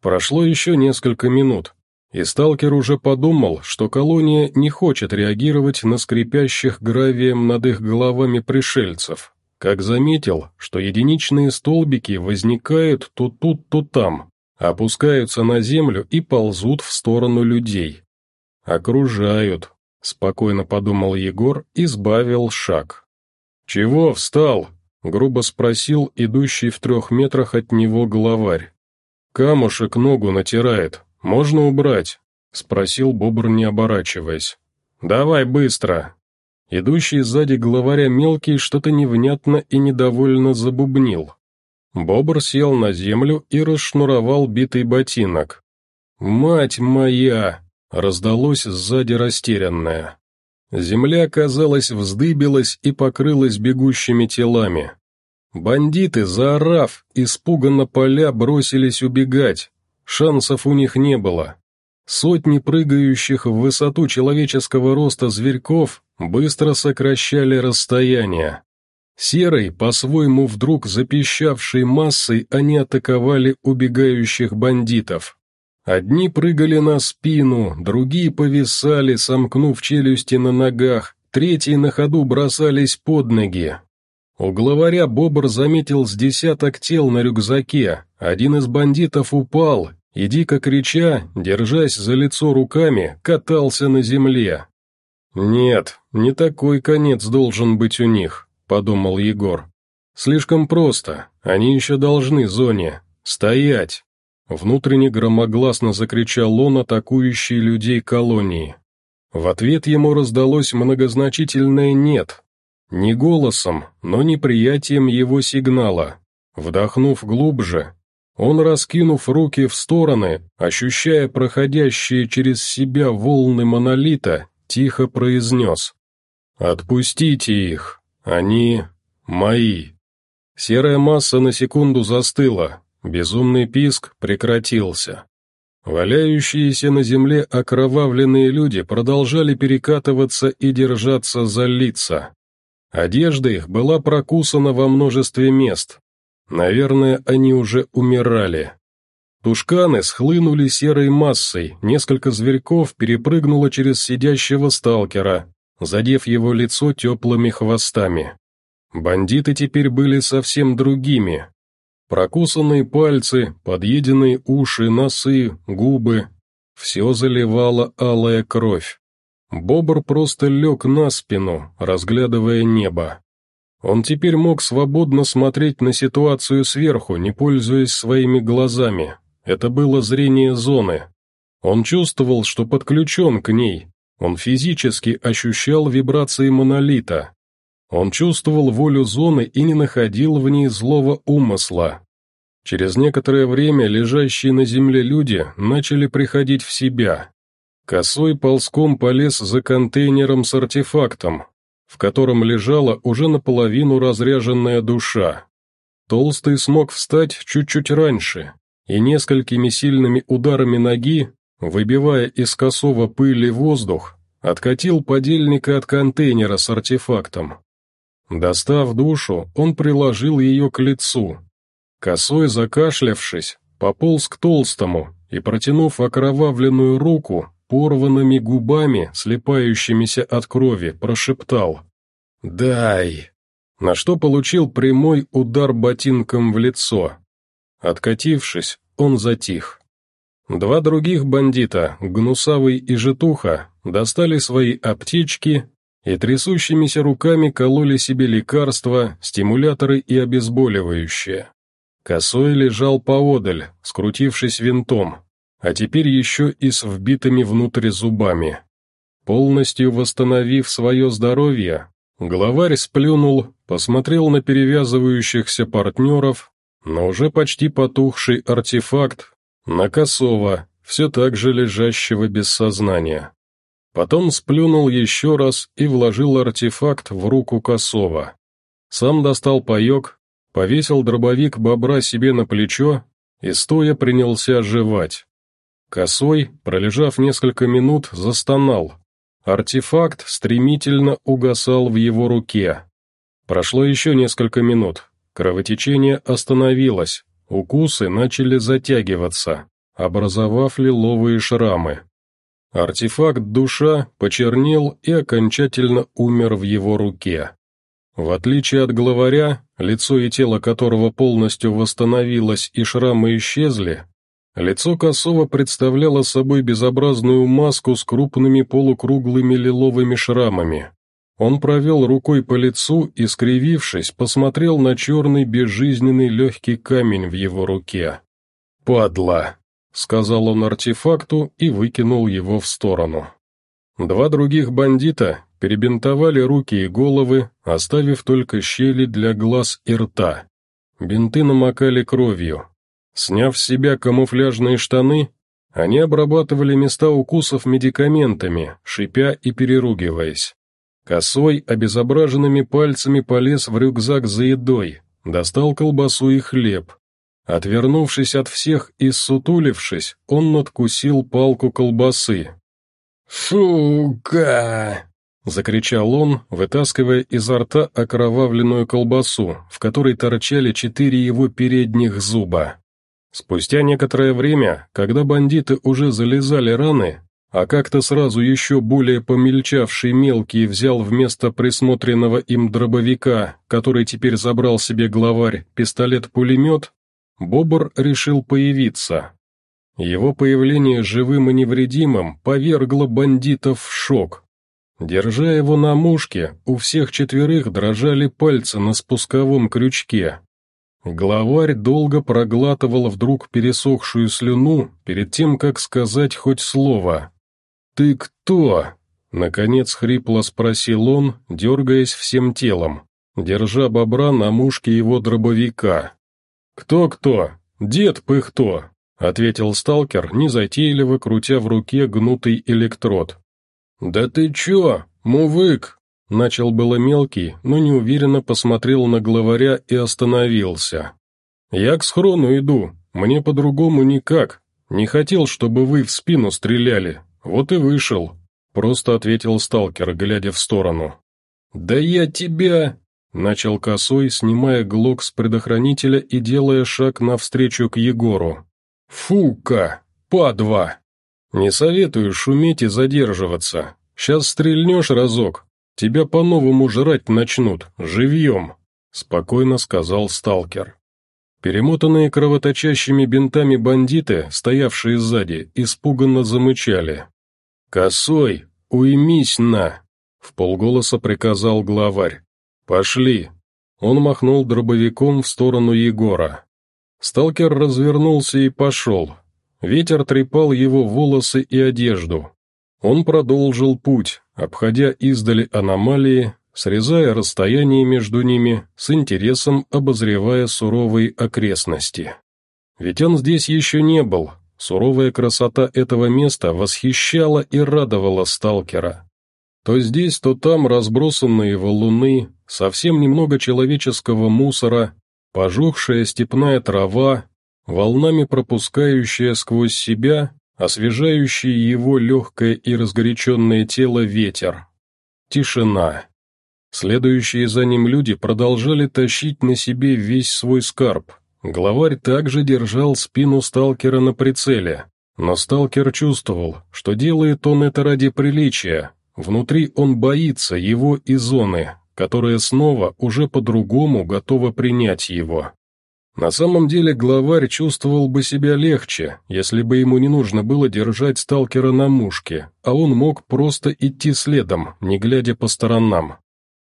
Прошло еще несколько минут, и сталкер уже подумал, что колония не хочет реагировать на скрипящих гравием над их головами пришельцев, как заметил, что единичные столбики возникают то тут, то там, опускаются на землю и ползут в сторону людей. «Окружают», — спокойно подумал Егор и сбавил шаг. «Чего встал?» — грубо спросил идущий в трех метрах от него главарь. «Камушек ногу натирает. Можно убрать?» — спросил Бобр, не оборачиваясь. «Давай быстро!» Идущий сзади главаря мелкий что-то невнятно и недовольно забубнил. Бобр сел на землю и расшнуровал битый ботинок. «Мать моя!» — раздалось сзади растерянное. Земля, казалось, вздыбилась и покрылась бегущими телами. Бандиты, заорав, испуганно поля бросились убегать. Шансов у них не было. Сотни прыгающих в высоту человеческого роста зверьков быстро сокращали расстояние. Серой, по-своему вдруг запищавшей массой, они атаковали убегающих бандитов. Одни прыгали на спину, другие повисали, сомкнув челюсти на ногах, третьи на ходу бросались под ноги. У главаря Бобр заметил с десяток тел на рюкзаке, один из бандитов упал и, дико крича, держась за лицо руками, катался на земле. Нет, не такой конец должен быть у них подумал Егор. «Слишком просто, они еще должны зоне. Стоять!» Внутренне громогласно закричал он, атакующий людей колонии. В ответ ему раздалось многозначительное «нет». Не голосом, но неприятием его сигнала. Вдохнув глубже, он, раскинув руки в стороны, ощущая проходящие через себя волны монолита, тихо произнес «Отпустите их!» Они мои. Серая масса на секунду застыла, безумный писк прекратился. Валяющиеся на земле окровавленные люди продолжали перекатываться и держаться за лица. Одежда их была прокусана во множестве мест. Наверное, они уже умирали. Тушканы схлынули серой массой, несколько зверьков перепрыгнуло через сидящего сталкера, задев его лицо теплыми хвостами. Бандиты теперь были совсем другими. Прокусанные пальцы, подъеденные уши, носы, губы. Все заливала алая кровь. Бобр просто лег на спину, разглядывая небо. Он теперь мог свободно смотреть на ситуацию сверху, не пользуясь своими глазами. Это было зрение зоны. Он чувствовал, что подключен к ней. Он физически ощущал вибрации монолита. Он чувствовал волю зоны и не находил в ней злого умысла. Через некоторое время лежащие на земле люди начали приходить в себя. Косой ползком полез за контейнером с артефактом, в котором лежала уже наполовину разряженная душа. Толстый смог встать чуть-чуть раньше и несколькими сильными ударами ноги, выбивая из косого пыли воздух, откатил подельника от контейнера с артефактом. Достав душу, он приложил ее к лицу. Косой, закашлявшись, пополз к толстому и, протянув окровавленную руку, порванными губами, слепающимися от крови, прошептал «Дай!», на что получил прямой удар ботинком в лицо. Откатившись, он затих. Два других бандита, Гнусавый и Житуха, достали свои аптечки и трясущимися руками кололи себе лекарства, стимуляторы и обезболивающее. Косой лежал поодаль, скрутившись винтом, а теперь еще и с вбитыми внутрь зубами. Полностью восстановив свое здоровье, главарь сплюнул, посмотрел на перевязывающихся партнеров, но уже почти потухший артефакт, на косого, все так же лежащего без сознания. Потом сплюнул еще раз и вложил артефакт в руку косого. Сам достал паек, повесил дробовик бобра себе на плечо и стоя принялся жевать. Косой, пролежав несколько минут, застонал. Артефакт стремительно угасал в его руке. Прошло еще несколько минут. Кровотечение остановилось, укусы начали затягиваться, образовав лиловые шрамы. Артефакт душа почернел и окончательно умер в его руке. В отличие от главаря, лицо и тело которого полностью восстановилось и шрамы исчезли, Лицо Косова представляло собой безобразную маску с крупными полукруглыми лиловыми шрамами. Он провел рукой по лицу и, скривившись, посмотрел на черный безжизненный легкий камень в его руке. «Падла!» — сказал он артефакту и выкинул его в сторону. Два других бандита перебинтовали руки и головы, оставив только щели для глаз и рта. Бинты намокали кровью, Сняв с себя камуфляжные штаны, они обрабатывали места укусов медикаментами, шипя и переругиваясь. Косой, обезображенными пальцами полез в рюкзак за едой, достал колбасу и хлеб. Отвернувшись от всех и сутулившись, он надкусил палку колбасы. «Сука!» — закричал он, вытаскивая изо рта окровавленную колбасу, в которой торчали четыре его передних зуба. Спустя некоторое время, когда бандиты уже залезали раны, а как-то сразу еще более помельчавший мелкий взял вместо присмотренного им дробовика, который теперь забрал себе главарь, пистолет-пулемет, Бобр решил появиться. Его появление живым и невредимым повергло бандитов в шок. Держа его на мушке, у всех четверых дрожали пальцы на спусковом крючке, Главарь долго проглатывал вдруг пересохшую слюну перед тем, как сказать хоть слово. «Ты кто?» — наконец хрипло спросил он, дергаясь всем телом, держа бобра на мушке его дробовика. «Кто-кто? Дед Пыхто!» — ответил сталкер, незатейливо крутя в руке гнутый электрод. «Да ты чё, мувык?» Начал было мелкий, но неуверенно посмотрел на главаря и остановился. «Я к схрону иду, мне по-другому никак. Не хотел, чтобы вы в спину стреляли, вот и вышел», — просто ответил сталкер, глядя в сторону. «Да я тебя...» — начал косой, снимая глок с предохранителя и делая шаг навстречу к Егору. «Фука! Па-два! Не советую шуметь и задерживаться. Сейчас стрельнешь разок, Тебя по-новому жрать начнут, живьем», — спокойно сказал сталкер. Перемотанные кровоточащими бинтами бандиты, стоявшие сзади, испуганно замычали. «Косой, уймись на!» — в полголоса приказал главарь. «Пошли!» Он махнул дробовиком в сторону Егора. Сталкер развернулся и пошел. Ветер трепал его волосы и одежду. Он продолжил путь, обходя издали аномалии, срезая расстояние между ними, с интересом обозревая суровые окрестности. Ведь он здесь еще не был, суровая красота этого места восхищала и радовала сталкера. То здесь, то там разбросанные валуны, совсем немного человеческого мусора, пожухшая степная трава, волнами пропускающая сквозь себя, освежающий его легкое и разгоряченное тело ветер. Тишина. Следующие за ним люди продолжали тащить на себе весь свой скарб. Главарь также держал спину сталкера на прицеле, но сталкер чувствовал, что делает он это ради приличия. Внутри он боится его и зоны, которая снова уже по-другому готова принять его. На самом деле главарь чувствовал бы себя легче, если бы ему не нужно было держать сталкера на мушке, а он мог просто идти следом, не глядя по сторонам.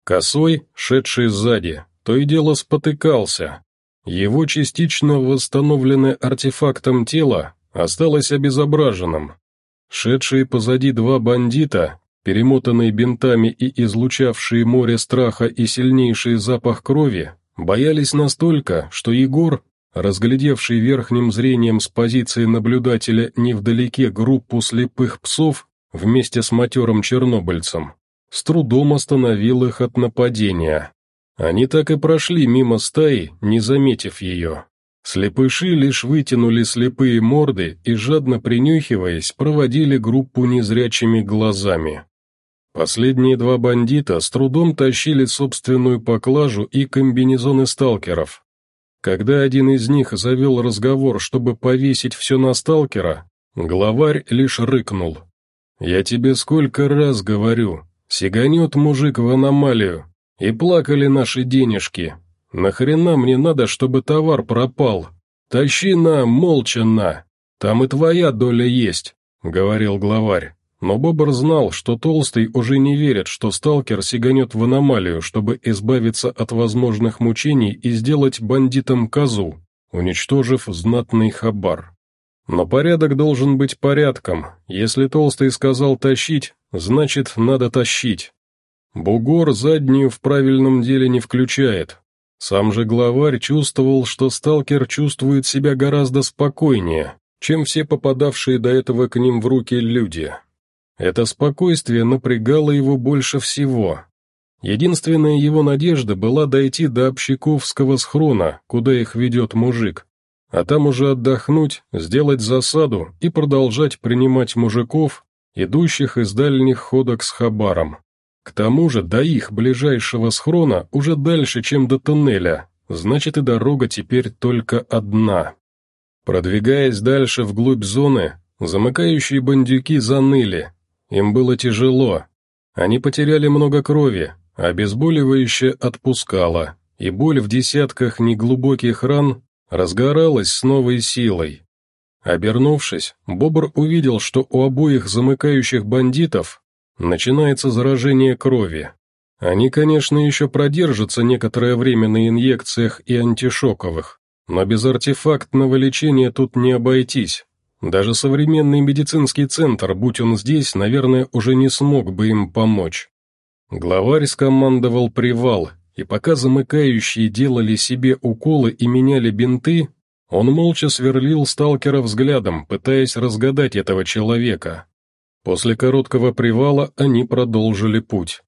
Косой, шедший сзади, то и дело спотыкался. Его частично восстановленное артефактом тело осталось обезображенным. Шедшие позади два бандита, перемотанные бинтами и излучавшие море страха и сильнейший запах крови, боялись настолько, что Егор, разглядевший верхним зрением с позиции наблюдателя невдалеке группу слепых псов вместе с матерым чернобыльцем, с трудом остановил их от нападения. Они так и прошли мимо стаи, не заметив ее. Слепыши лишь вытянули слепые морды и, жадно принюхиваясь, проводили группу незрячими глазами. Последние два бандита с трудом тащили собственную поклажу и комбинезоны сталкеров. Когда один из них завел разговор, чтобы повесить все на сталкера, главарь лишь рыкнул. «Я тебе сколько раз говорю, Сиганет мужик в аномалию, и плакали наши денежки. Нахрена мне надо, чтобы товар пропал? Тащи на, молча на, там и твоя доля есть», — говорил главарь. Но Бобр знал, что Толстый уже не верит, что сталкер сиганет в аномалию, чтобы избавиться от возможных мучений и сделать бандитам козу, уничтожив знатный хабар. Но порядок должен быть порядком. Если Толстый сказал тащить, значит, надо тащить. Бугор заднюю в правильном деле не включает. Сам же главарь чувствовал, что сталкер чувствует себя гораздо спокойнее, чем все попадавшие до этого к ним в руки люди. Это спокойствие напрягало его больше всего. Единственная его надежда была дойти до общаковского схрона, куда их ведет мужик, а там уже отдохнуть, сделать засаду и продолжать принимать мужиков, идущих из дальних ходок с хабаром. К тому же до их ближайшего схрона уже дальше, чем до туннеля, значит и дорога теперь только одна. Продвигаясь дальше вглубь зоны, замыкающие бандюки заныли. Им было тяжело. Они потеряли много крови, обезболивающее отпускало, и боль в десятках неглубоких ран разгоралась с новой силой. Обернувшись, Бобр увидел, что у обоих замыкающих бандитов начинается заражение крови. Они, конечно, еще продержатся некоторое время на инъекциях и антишоковых, но без артефактного лечения тут не обойтись. Даже современный медицинский центр, будь он здесь, наверное, уже не смог бы им помочь. Главарь скомандовал привал, и пока замыкающие делали себе уколы и меняли бинты, он молча сверлил сталкера взглядом, пытаясь разгадать этого человека. После короткого привала они продолжили путь.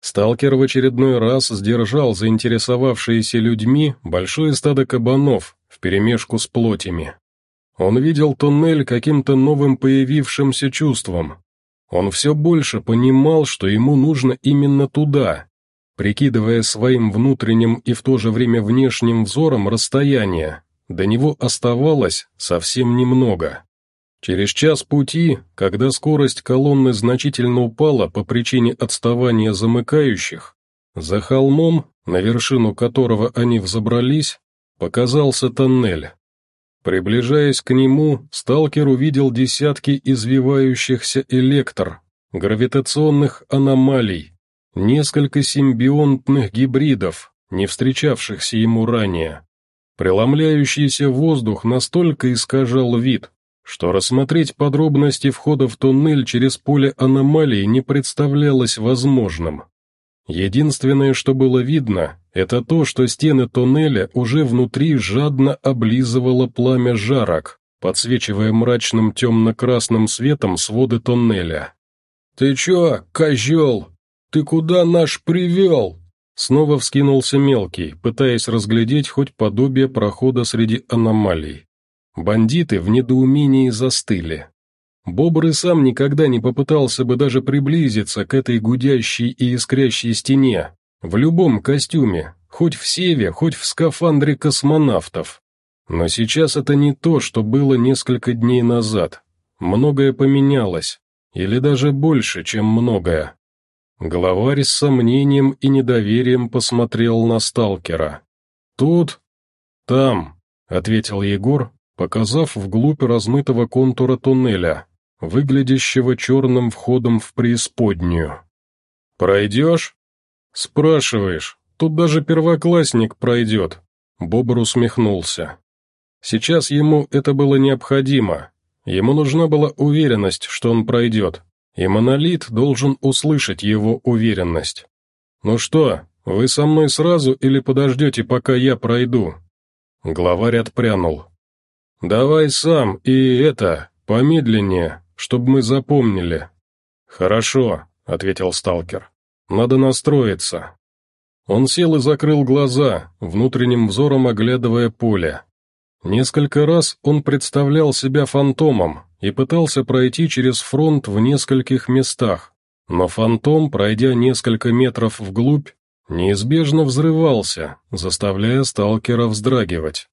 Сталкер в очередной раз сдержал заинтересовавшиеся людьми большое стадо кабанов вперемешку с плотями. Он видел туннель каким-то новым появившимся чувством. Он все больше понимал, что ему нужно именно туда, прикидывая своим внутренним и в то же время внешним взором расстояние. До него оставалось совсем немного. Через час пути, когда скорость колонны значительно упала по причине отставания замыкающих, за холмом, на вершину которого они взобрались, показался тоннель. Приближаясь к нему, сталкер увидел десятки извивающихся электр, гравитационных аномалий, Несколько симбионтных гибридов, не встречавшихся ему ранее. Преломляющийся воздух настолько искажал вид, что рассмотреть подробности входа в туннель через поле аномалии не представлялось возможным. Единственное, что было видно, это то, что стены туннеля уже внутри жадно облизывало пламя жарок, подсвечивая мрачным темно-красным светом своды туннеля. «Ты чё, козел? Ты куда наш привел?» Снова вскинулся мелкий, пытаясь разглядеть хоть подобие прохода среди аномалий. Бандиты в недоумении застыли. Бобр и сам никогда не попытался бы даже приблизиться к этой гудящей и искрящей стене, в любом костюме, хоть в севе, хоть в скафандре космонавтов. Но сейчас это не то, что было несколько дней назад. Многое поменялось, или даже больше, чем многое. Главарь с сомнением и недоверием посмотрел на сталкера. «Тут? Там», — ответил Егор, показав вглубь размытого контура туннеля, выглядящего черным входом в преисподнюю. «Пройдешь?» «Спрашиваешь, тут даже первоклассник пройдет», — Бобр усмехнулся. Сейчас ему это было необходимо. Ему нужна была уверенность, что он пройдет, и монолит должен услышать его уверенность. «Ну что, вы со мной сразу или подождете, пока я пройду?» Главарь отпрянул. «Давай сам и это, помедленнее, чтобы мы запомнили». «Хорошо», — ответил сталкер. «Надо настроиться». Он сел и закрыл глаза, внутренним взором оглядывая поле. Несколько раз он представлял себя фантомом и пытался пройти через фронт в нескольких местах, но фантом, пройдя несколько метров вглубь, неизбежно взрывался, заставляя сталкера вздрагивать.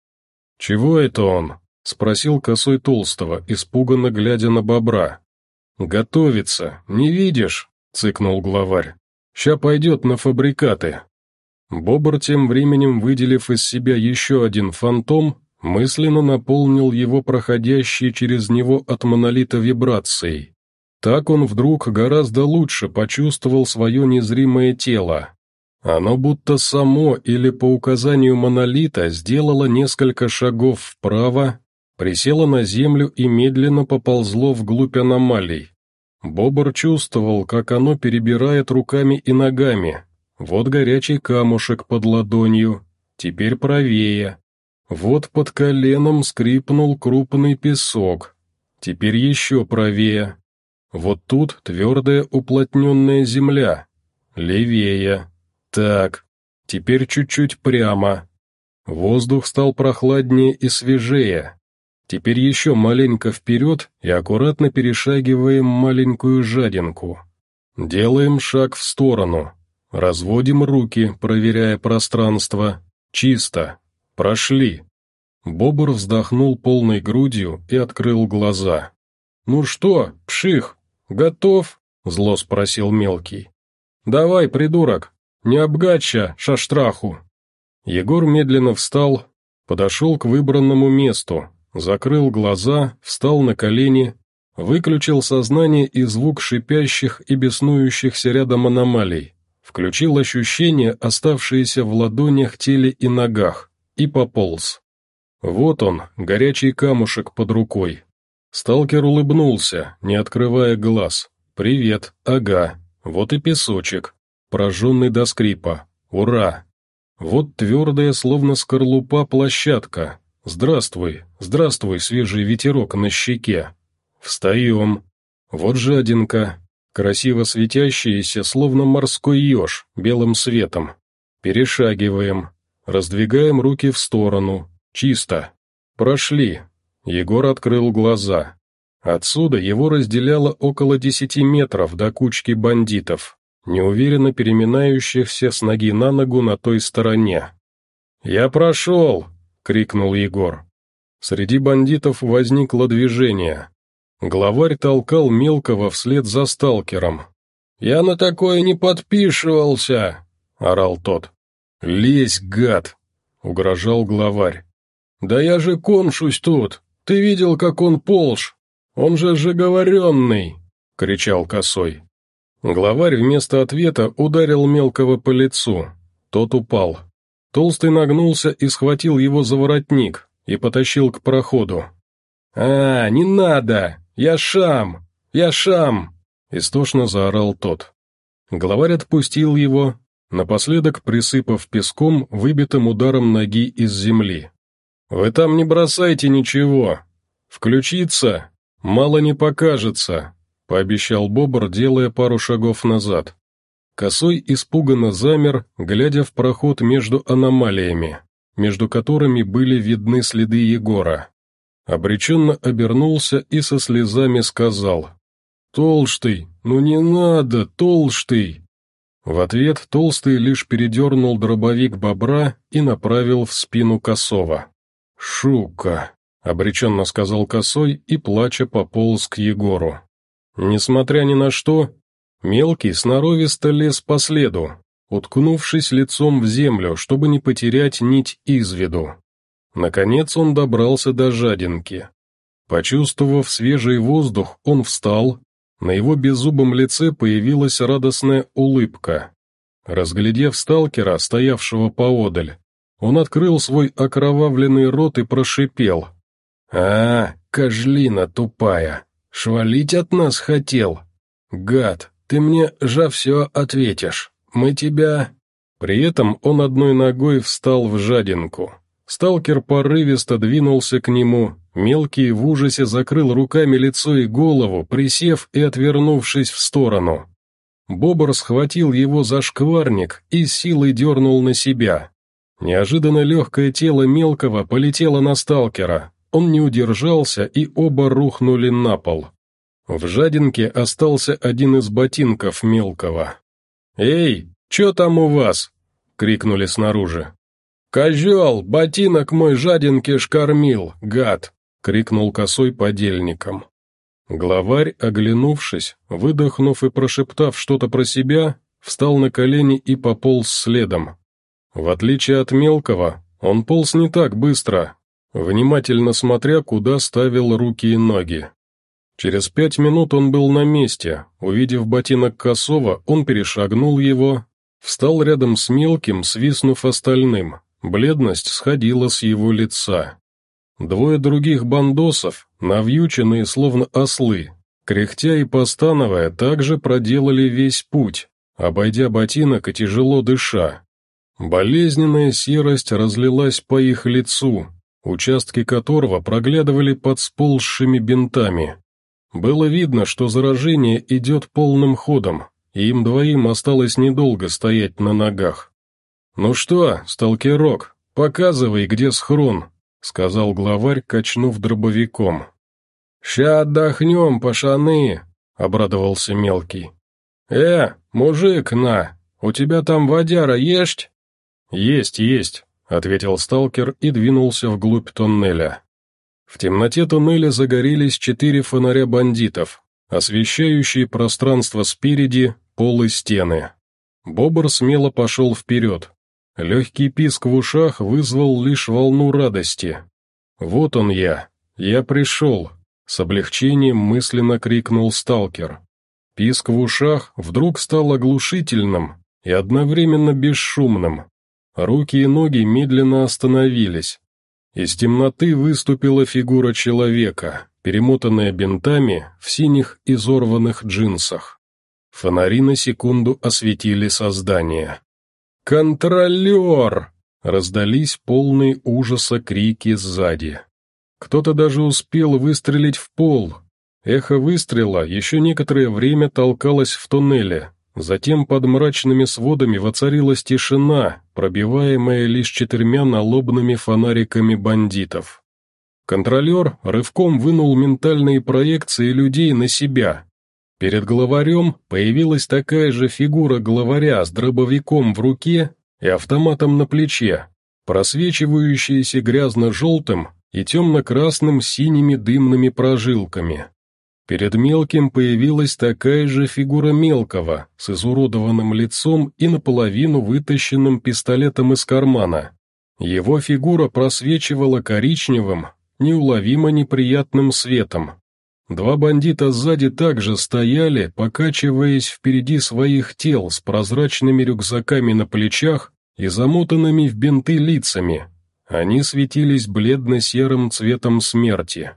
«Чего это он?» — спросил косой Толстого, испуганно глядя на бобра. «Готовится, не видишь?» — цыкнул главарь. «Ща пойдет на фабрикаты». Бобр, тем временем выделив из себя еще один фантом, мысленно наполнил его проходящей через него от монолита вибрацией. Так он вдруг гораздо лучше почувствовал свое незримое тело. Оно будто само или по указанию монолита сделало несколько шагов вправо, присело на землю и медленно поползло вглубь аномалий. Бобр чувствовал, как оно перебирает руками и ногами. Вот горячий камушек под ладонью, теперь правее. Вот под коленом скрипнул крупный песок, теперь еще правее. Вот тут твердая уплотненная земля, левее. Так, теперь чуть-чуть прямо. Воздух стал прохладнее и свежее. Теперь еще маленько вперед и аккуратно перешагиваем маленькую жадинку. Делаем шаг в сторону. Разводим руки, проверяя пространство. Чисто. Прошли. Бобр вздохнул полной грудью и открыл глаза. «Ну что, пших, готов?» — зло спросил мелкий. «Давай, придурок, не обгача шаштраху». Егор медленно встал, подошел к выбранному месту, закрыл глаза, встал на колени, выключил сознание и звук шипящих и беснующихся рядом аномалий, включил ощущения, оставшиеся в ладонях, теле и ногах, и пополз. Вот он, горячий камушек под рукой. Сталкер улыбнулся, не открывая глаз. «Привет, ага, вот и песочек, прожженный до скрипа. Ура!» Вот твердая, словно скорлупа, площадка, «Здравствуй, здравствуй, свежий ветерок на щеке». Встаем. Вот жадинка, красиво светящаяся, словно морской еж, белым светом. Перешагиваем, раздвигаем руки в сторону. Чисто. Прошли. Егор открыл глаза. Отсюда его разделяло около десяти метров до кучки бандитов, неуверенно переминающихся с ноги на ногу на той стороне. «Я прошел!» — крикнул Егор. Среди бандитов возникло движение. Главарь толкал мелкого вслед за сталкером. «Я на такое не подписывался!» — орал тот. «Лезь, гад!» — угрожал главарь. «Да я же коншусь тут! Ты видел, как он полж? Он же заговоренный!» — кричал косой. Главарь вместо ответа ударил мелкого по лицу. Тот упал. Толстый нагнулся и схватил его за воротник и потащил к проходу. «А, не надо! Я Шам! Я Шам!» — истошно заорал тот. Главарь отпустил его, напоследок присыпав песком, выбитым ударом ноги из земли. «Вы там не бросайте ничего. Включиться? Мало не покажется», — пообещал Бобр, делая пару шагов назад. Косой испуганно замер, глядя в проход между аномалиями, между которыми были видны следы Егора. Обреченно обернулся и со слезами сказал. «Толстый, ну не надо, Толстый!» В ответ Толстый лишь передернул дробовик бобра и направил в спину Косова. «Шука!» — обреченно сказал Косой и, плача, пополз к Егору. Несмотря ни на что, мелкий сноровисто лез по следу, уткнувшись лицом в землю, чтобы не потерять нить из виду. Наконец он добрался до жадинки. Почувствовав свежий воздух, он встал, на его беззубом лице появилась радостная улыбка. Разглядев сталкера, стоявшего поодаль, он открыл свой окровавленный рот и прошипел. «А, кожлина тупая, швалить от нас хотел? Гад, ты мне же все ответишь, мы тебя...» При этом он одной ногой встал в жадинку. Сталкер порывисто двинулся к нему, мелкий в ужасе закрыл руками лицо и голову, присев и отвернувшись в сторону. Бобр схватил его за шкварник и силой дернул на себя. Неожиданно легкое тело мелкого полетело на сталкера. Он не удержался, и оба рухнули на пол. В жадинке остался один из ботинков мелкого. «Эй, чё там у вас?» — крикнули снаружи. «Козел, ботинок мой жадинке шкормил, гад!» — крикнул косой подельником. Главарь, оглянувшись, выдохнув и прошептав что-то про себя, встал на колени и пополз следом, в отличие от мелкого, он полз не так быстро, внимательно смотря, куда ставил руки и ноги. Через пять минут он был на месте, увидев ботинок косого, он перешагнул его, встал рядом с мелким, свистнув остальным, бледность сходила с его лица. Двое других бандосов, навьюченные словно ослы, кряхтя и постановая, также проделали весь путь, обойдя ботинок и тяжело дыша, Болезненная серость разлилась по их лицу, участки которого проглядывали под сползшими бинтами. Было видно, что заражение идет полным ходом, и им двоим осталось недолго стоять на ногах. «Ну что, сталкерок, показывай, где схрон», — сказал главарь, качнув дробовиком. «Ща отдохнем, пашаны», — обрадовался мелкий. «Э, мужик, на, у тебя там водяра есть?» «Есть, есть», — ответил сталкер и двинулся вглубь тоннеля. В темноте туннеля загорелись четыре фонаря бандитов, освещающие пространство спереди, пол и стены. Бобр смело пошел вперед. Легкий писк в ушах вызвал лишь волну радости. «Вот он я! Я пришел!» — с облегчением мысленно крикнул сталкер. Писк в ушах вдруг стал оглушительным и одновременно бесшумным. Руки и ноги медленно остановились. Из темноты выступила фигура человека, перемотанная бинтами в синих изорванных джинсах. Фонари на секунду осветили создание. «Контролер!» — раздались полные ужаса крики сзади. Кто-то даже успел выстрелить в пол. Эхо выстрела еще некоторое время толкалось в туннеле, Затем под мрачными сводами воцарилась тишина, пробиваемая лишь четырьмя налобными фонариками бандитов. Контролер рывком вынул ментальные проекции людей на себя. Перед главарем появилась такая же фигура главаря с дробовиком в руке и автоматом на плече, просвечивающаяся грязно-желтым и темно-красным синими дымными прожилками. Перед мелким появилась такая же фигура мелкого, с изуродованным лицом и наполовину вытащенным пистолетом из кармана. Его фигура просвечивала коричневым, неуловимо неприятным светом. Два бандита сзади также стояли, покачиваясь впереди своих тел с прозрачными рюкзаками на плечах и замотанными в бинты лицами. Они светились бледно-серым цветом смерти.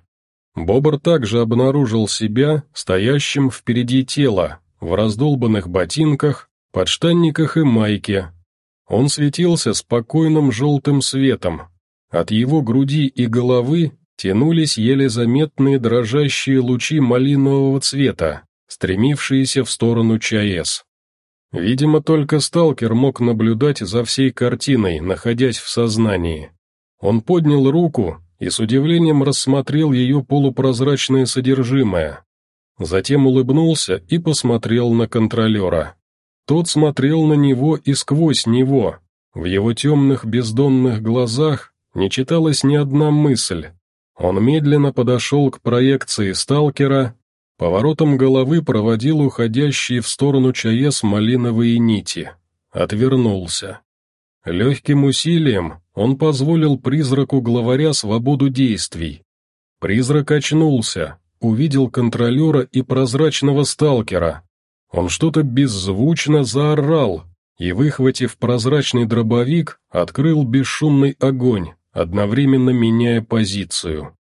Бобр также обнаружил себя стоящим впереди тела, в раздолбанных ботинках, подштанниках и майке. Он светился спокойным желтым светом. От его груди и головы тянулись еле заметные дрожащие лучи малинового цвета, стремившиеся в сторону ЧАЭС. Видимо, только сталкер мог наблюдать за всей картиной, находясь в сознании. Он поднял руку и с удивлением рассмотрел ее полупрозрачное содержимое. Затем улыбнулся и посмотрел на контролера. Тот смотрел на него и сквозь него. В его темных бездонных глазах не читалась ни одна мысль. Он медленно подошел к проекции сталкера, поворотом головы проводил уходящие в сторону ЧАЭС малиновые нити. Отвернулся. Легким усилием он позволил призраку главаря свободу действий. Призрак очнулся, увидел контролера и прозрачного сталкера. Он что-то беззвучно заорал и, выхватив прозрачный дробовик, открыл бесшумный огонь одновременно меняя позицию.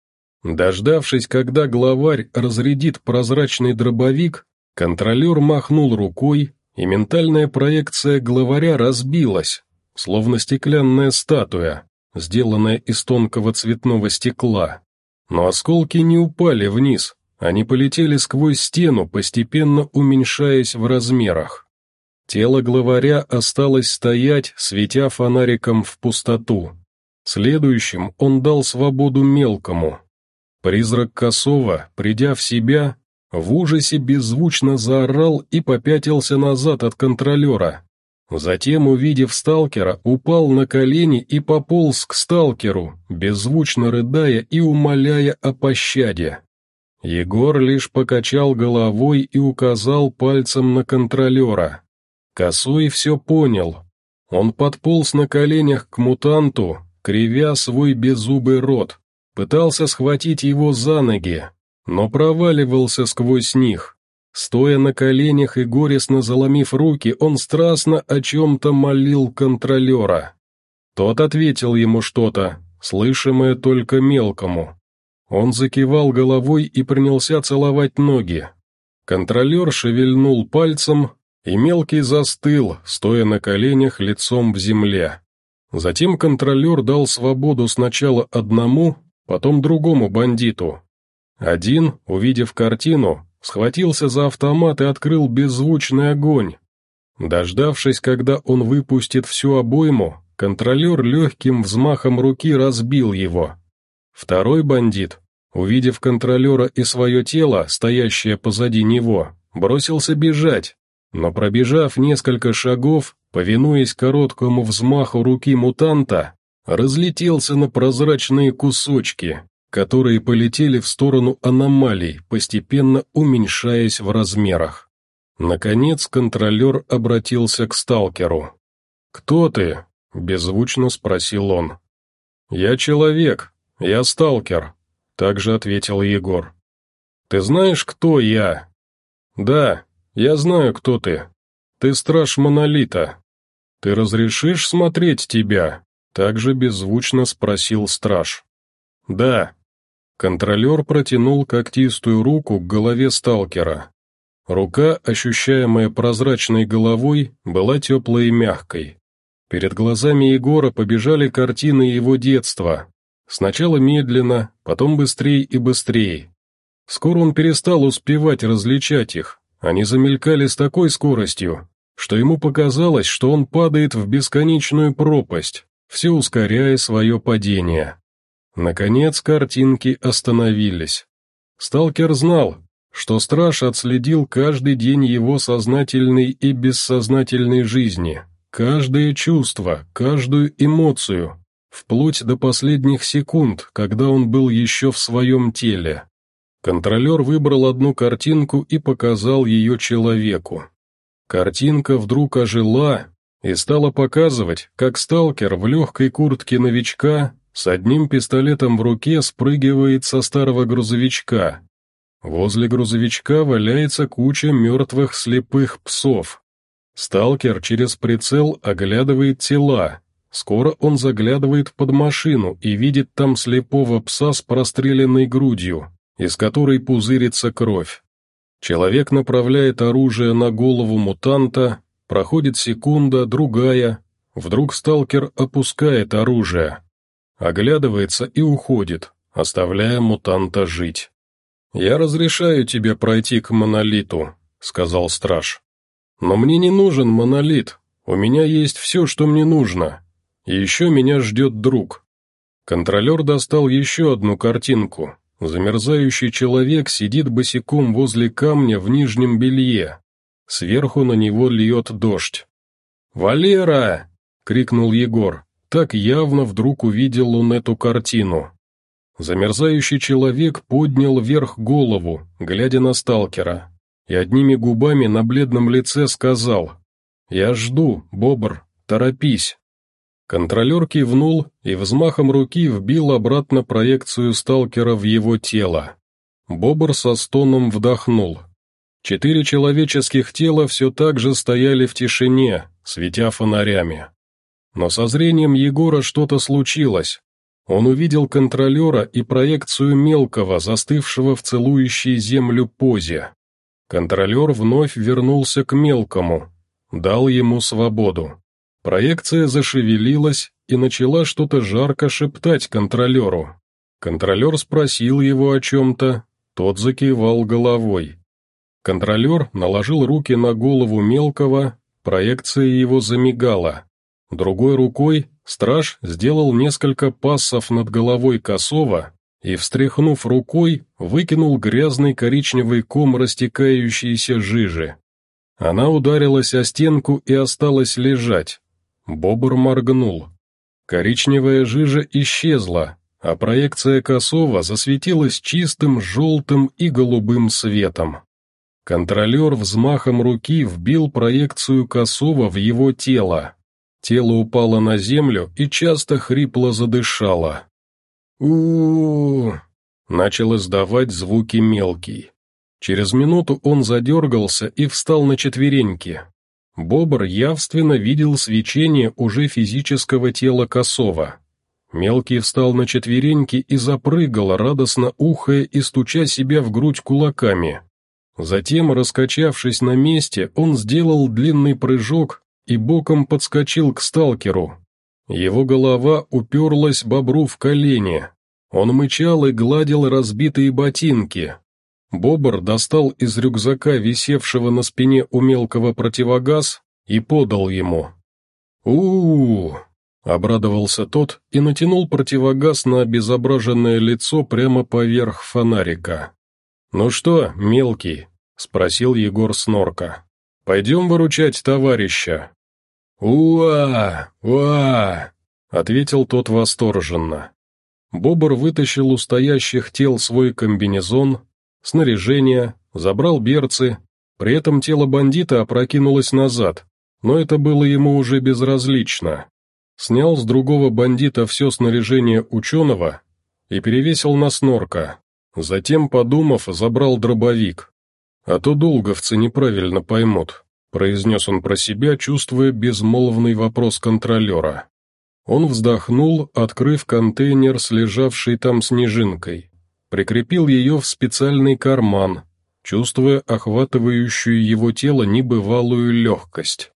Дождавшись, когда главарь разрядит прозрачный дробовик, контролер махнул рукой, и ментальная проекция главаря разбилась, словно стеклянная статуя, сделанная из тонкого цветного стекла. Но осколки не упали вниз, они полетели сквозь стену, постепенно уменьшаясь в размерах. Тело главаря осталось стоять, светя фонариком в пустоту. Следующим он дал свободу мелкому. Призрак Косова, придя в себя, в ужасе беззвучно заорал и попятился назад от контролера. Затем, увидев сталкера, упал на колени и пополз к сталкеру, беззвучно рыдая и умоляя о пощаде. Егор лишь покачал головой и указал пальцем на контролера. Косой все понял. Он подполз на коленях к мутанту, кривя свой беззубый рот, пытался схватить его за ноги, но проваливался сквозь них. Стоя на коленях и горестно заломив руки, он страстно о чем-то молил контролера. Тот ответил ему что-то, слышимое только мелкому. Он закивал головой и принялся целовать ноги. Контролер шевельнул пальцем, и мелкий застыл, стоя на коленях лицом в земле. Затем контролер дал свободу сначала одному, потом другому бандиту. Один, увидев картину, схватился за автомат и открыл беззвучный огонь. Дождавшись, когда он выпустит всю обойму, контролер легким взмахом руки разбил его. Второй бандит, увидев контролера и свое тело, стоящее позади него, бросился бежать, но пробежав несколько шагов, повинуясь короткому взмаху руки мутанта, разлетелся на прозрачные кусочки, которые полетели в сторону аномалий, постепенно уменьшаясь в размерах. Наконец контролер обратился к сталкеру. «Кто ты?» — беззвучно спросил он. «Я человек, я сталкер», — также ответил Егор. «Ты знаешь, кто я?» «Да, я знаю, кто ты. Ты страж Монолита. Ты разрешишь смотреть тебя?» Также беззвучно спросил страж. «Да». Контролер протянул когтистую руку к голове сталкера. Рука, ощущаемая прозрачной головой, была теплой и мягкой. Перед глазами Егора побежали картины его детства. Сначала медленно, потом быстрее и быстрее. Скоро он перестал успевать различать их, они замелькали с такой скоростью, что ему показалось, что он падает в бесконечную пропасть, все ускоряя свое падение. Наконец картинки остановились. Сталкер знал, что страж отследил каждый день его сознательной и бессознательной жизни, каждое чувство, каждую эмоцию, вплоть до последних секунд, когда он был еще в своем теле. Контролер выбрал одну картинку и показал ее человеку. Картинка вдруг ожила и стала показывать, как сталкер в легкой куртке новичка с одним пистолетом в руке спрыгивает со старого грузовичка. Возле грузовичка валяется куча мертвых слепых псов. Сталкер через прицел оглядывает тела. Скоро он заглядывает под машину и видит там слепого пса с простреленной грудью, из которой пузырится кровь. Человек направляет оружие на голову мутанта, проходит секунда, другая. Вдруг сталкер опускает оружие, оглядывается и уходит, оставляя мутанта жить. «Я разрешаю тебе пройти к монолиту», — сказал страж. «Но мне не нужен монолит, у меня есть все, что мне нужно. И еще меня ждет друг». Контролер достал еще одну картинку. Замерзающий человек сидит босиком возле камня в нижнем белье. Сверху на него льет дождь. «Валера!» — крикнул Егор. Так явно вдруг увидел он эту картину. Замерзающий человек поднял вверх голову, глядя на сталкера, и одними губами на бледном лице сказал «Я жду, Бобр, торопись». Контролер кивнул и взмахом руки вбил обратно проекцию сталкера в его тело. Бобр со стоном вдохнул. Четыре человеческих тела все так же стояли в тишине, светя фонарями. Но со зрением Егора что-то случилось. Он увидел контролера и проекцию мелкого, застывшего в целующей землю позе. Контролер вновь вернулся к мелкому, дал ему свободу. Проекция зашевелилась и начала что-то жарко шептать контролеру. Контролер спросил его о чем-то, тот закивал головой. Контролер наложил руки на голову мелкого, проекция его замигала. Другой рукой страж сделал несколько пассов над головой косого и, встряхнув рукой, выкинул грязный коричневый ком растекающейся жижи. Она ударилась о стенку и осталась лежать. Бобр моргнул. Коричневая жижа исчезла, а проекция косого засветилась чистым желтым и голубым светом. Контролер взмахом руки вбил проекцию косого в его тело. Тело упало на землю и часто хрипло задышало. у у, начал издавать звуки мелкий. Через минуту он задергался и встал на четвереньки. Бобр явственно видел свечение уже физического тела косого. Мелкий встал на четвереньки и запрыгал, радостно ухая и стуча себя в грудь кулаками. Затем, раскачавшись на месте, он сделал длинный прыжок и боком подскочил к сталкеру. Его голова уперлась бобру в колени. Он мычал и гладил разбитые ботинки. Бобр достал из рюкзака, висевшего на спине у мелкого противогаз, и подал ему. у у, -у обрадовался тот и натянул противогаз на обезображенное лицо прямо поверх фонарика. «Ну что, мелкий?» — спросил Егор Снорка. «Пойдем выручать товарища». «Уа! Уа!» — ответил тот восторженно. Бобр вытащил у стоящих тел свой комбинезон, снаряжение, забрал берцы, при этом тело бандита опрокинулось назад, но это было ему уже безразлично. Снял с другого бандита все снаряжение ученого и перевесил на снорка, затем, подумав, забрал дробовик. А то долговцы неправильно поймут. — произнес он про себя, чувствуя безмолвный вопрос контролера. Он вздохнул, открыв контейнер с лежавшей там снежинкой. Прикрепил ее в специальный карман, чувствуя охватывающую его тело небывалую легкость.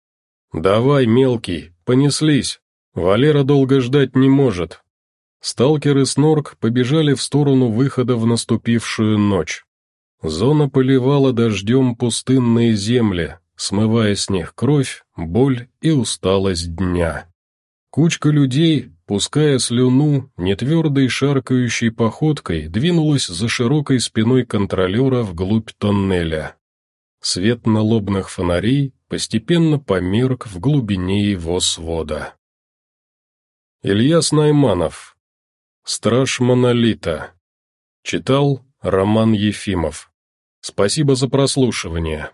«Давай, мелкий, понеслись. Валера долго ждать не может». Сталкер и Снорк побежали в сторону выхода в наступившую ночь. Зона поливала дождем пустынные земли, смывая с них кровь, боль и усталость дня. Кучка людей, пуская слюну, нетвердой шаркающей походкой двинулась за широкой спиной контролера вглубь тоннеля. Свет налобных фонарей постепенно померк в глубине его свода. Ильяс Найманов. Страж Монолита. Читал Роман Ефимов. Спасибо за прослушивание.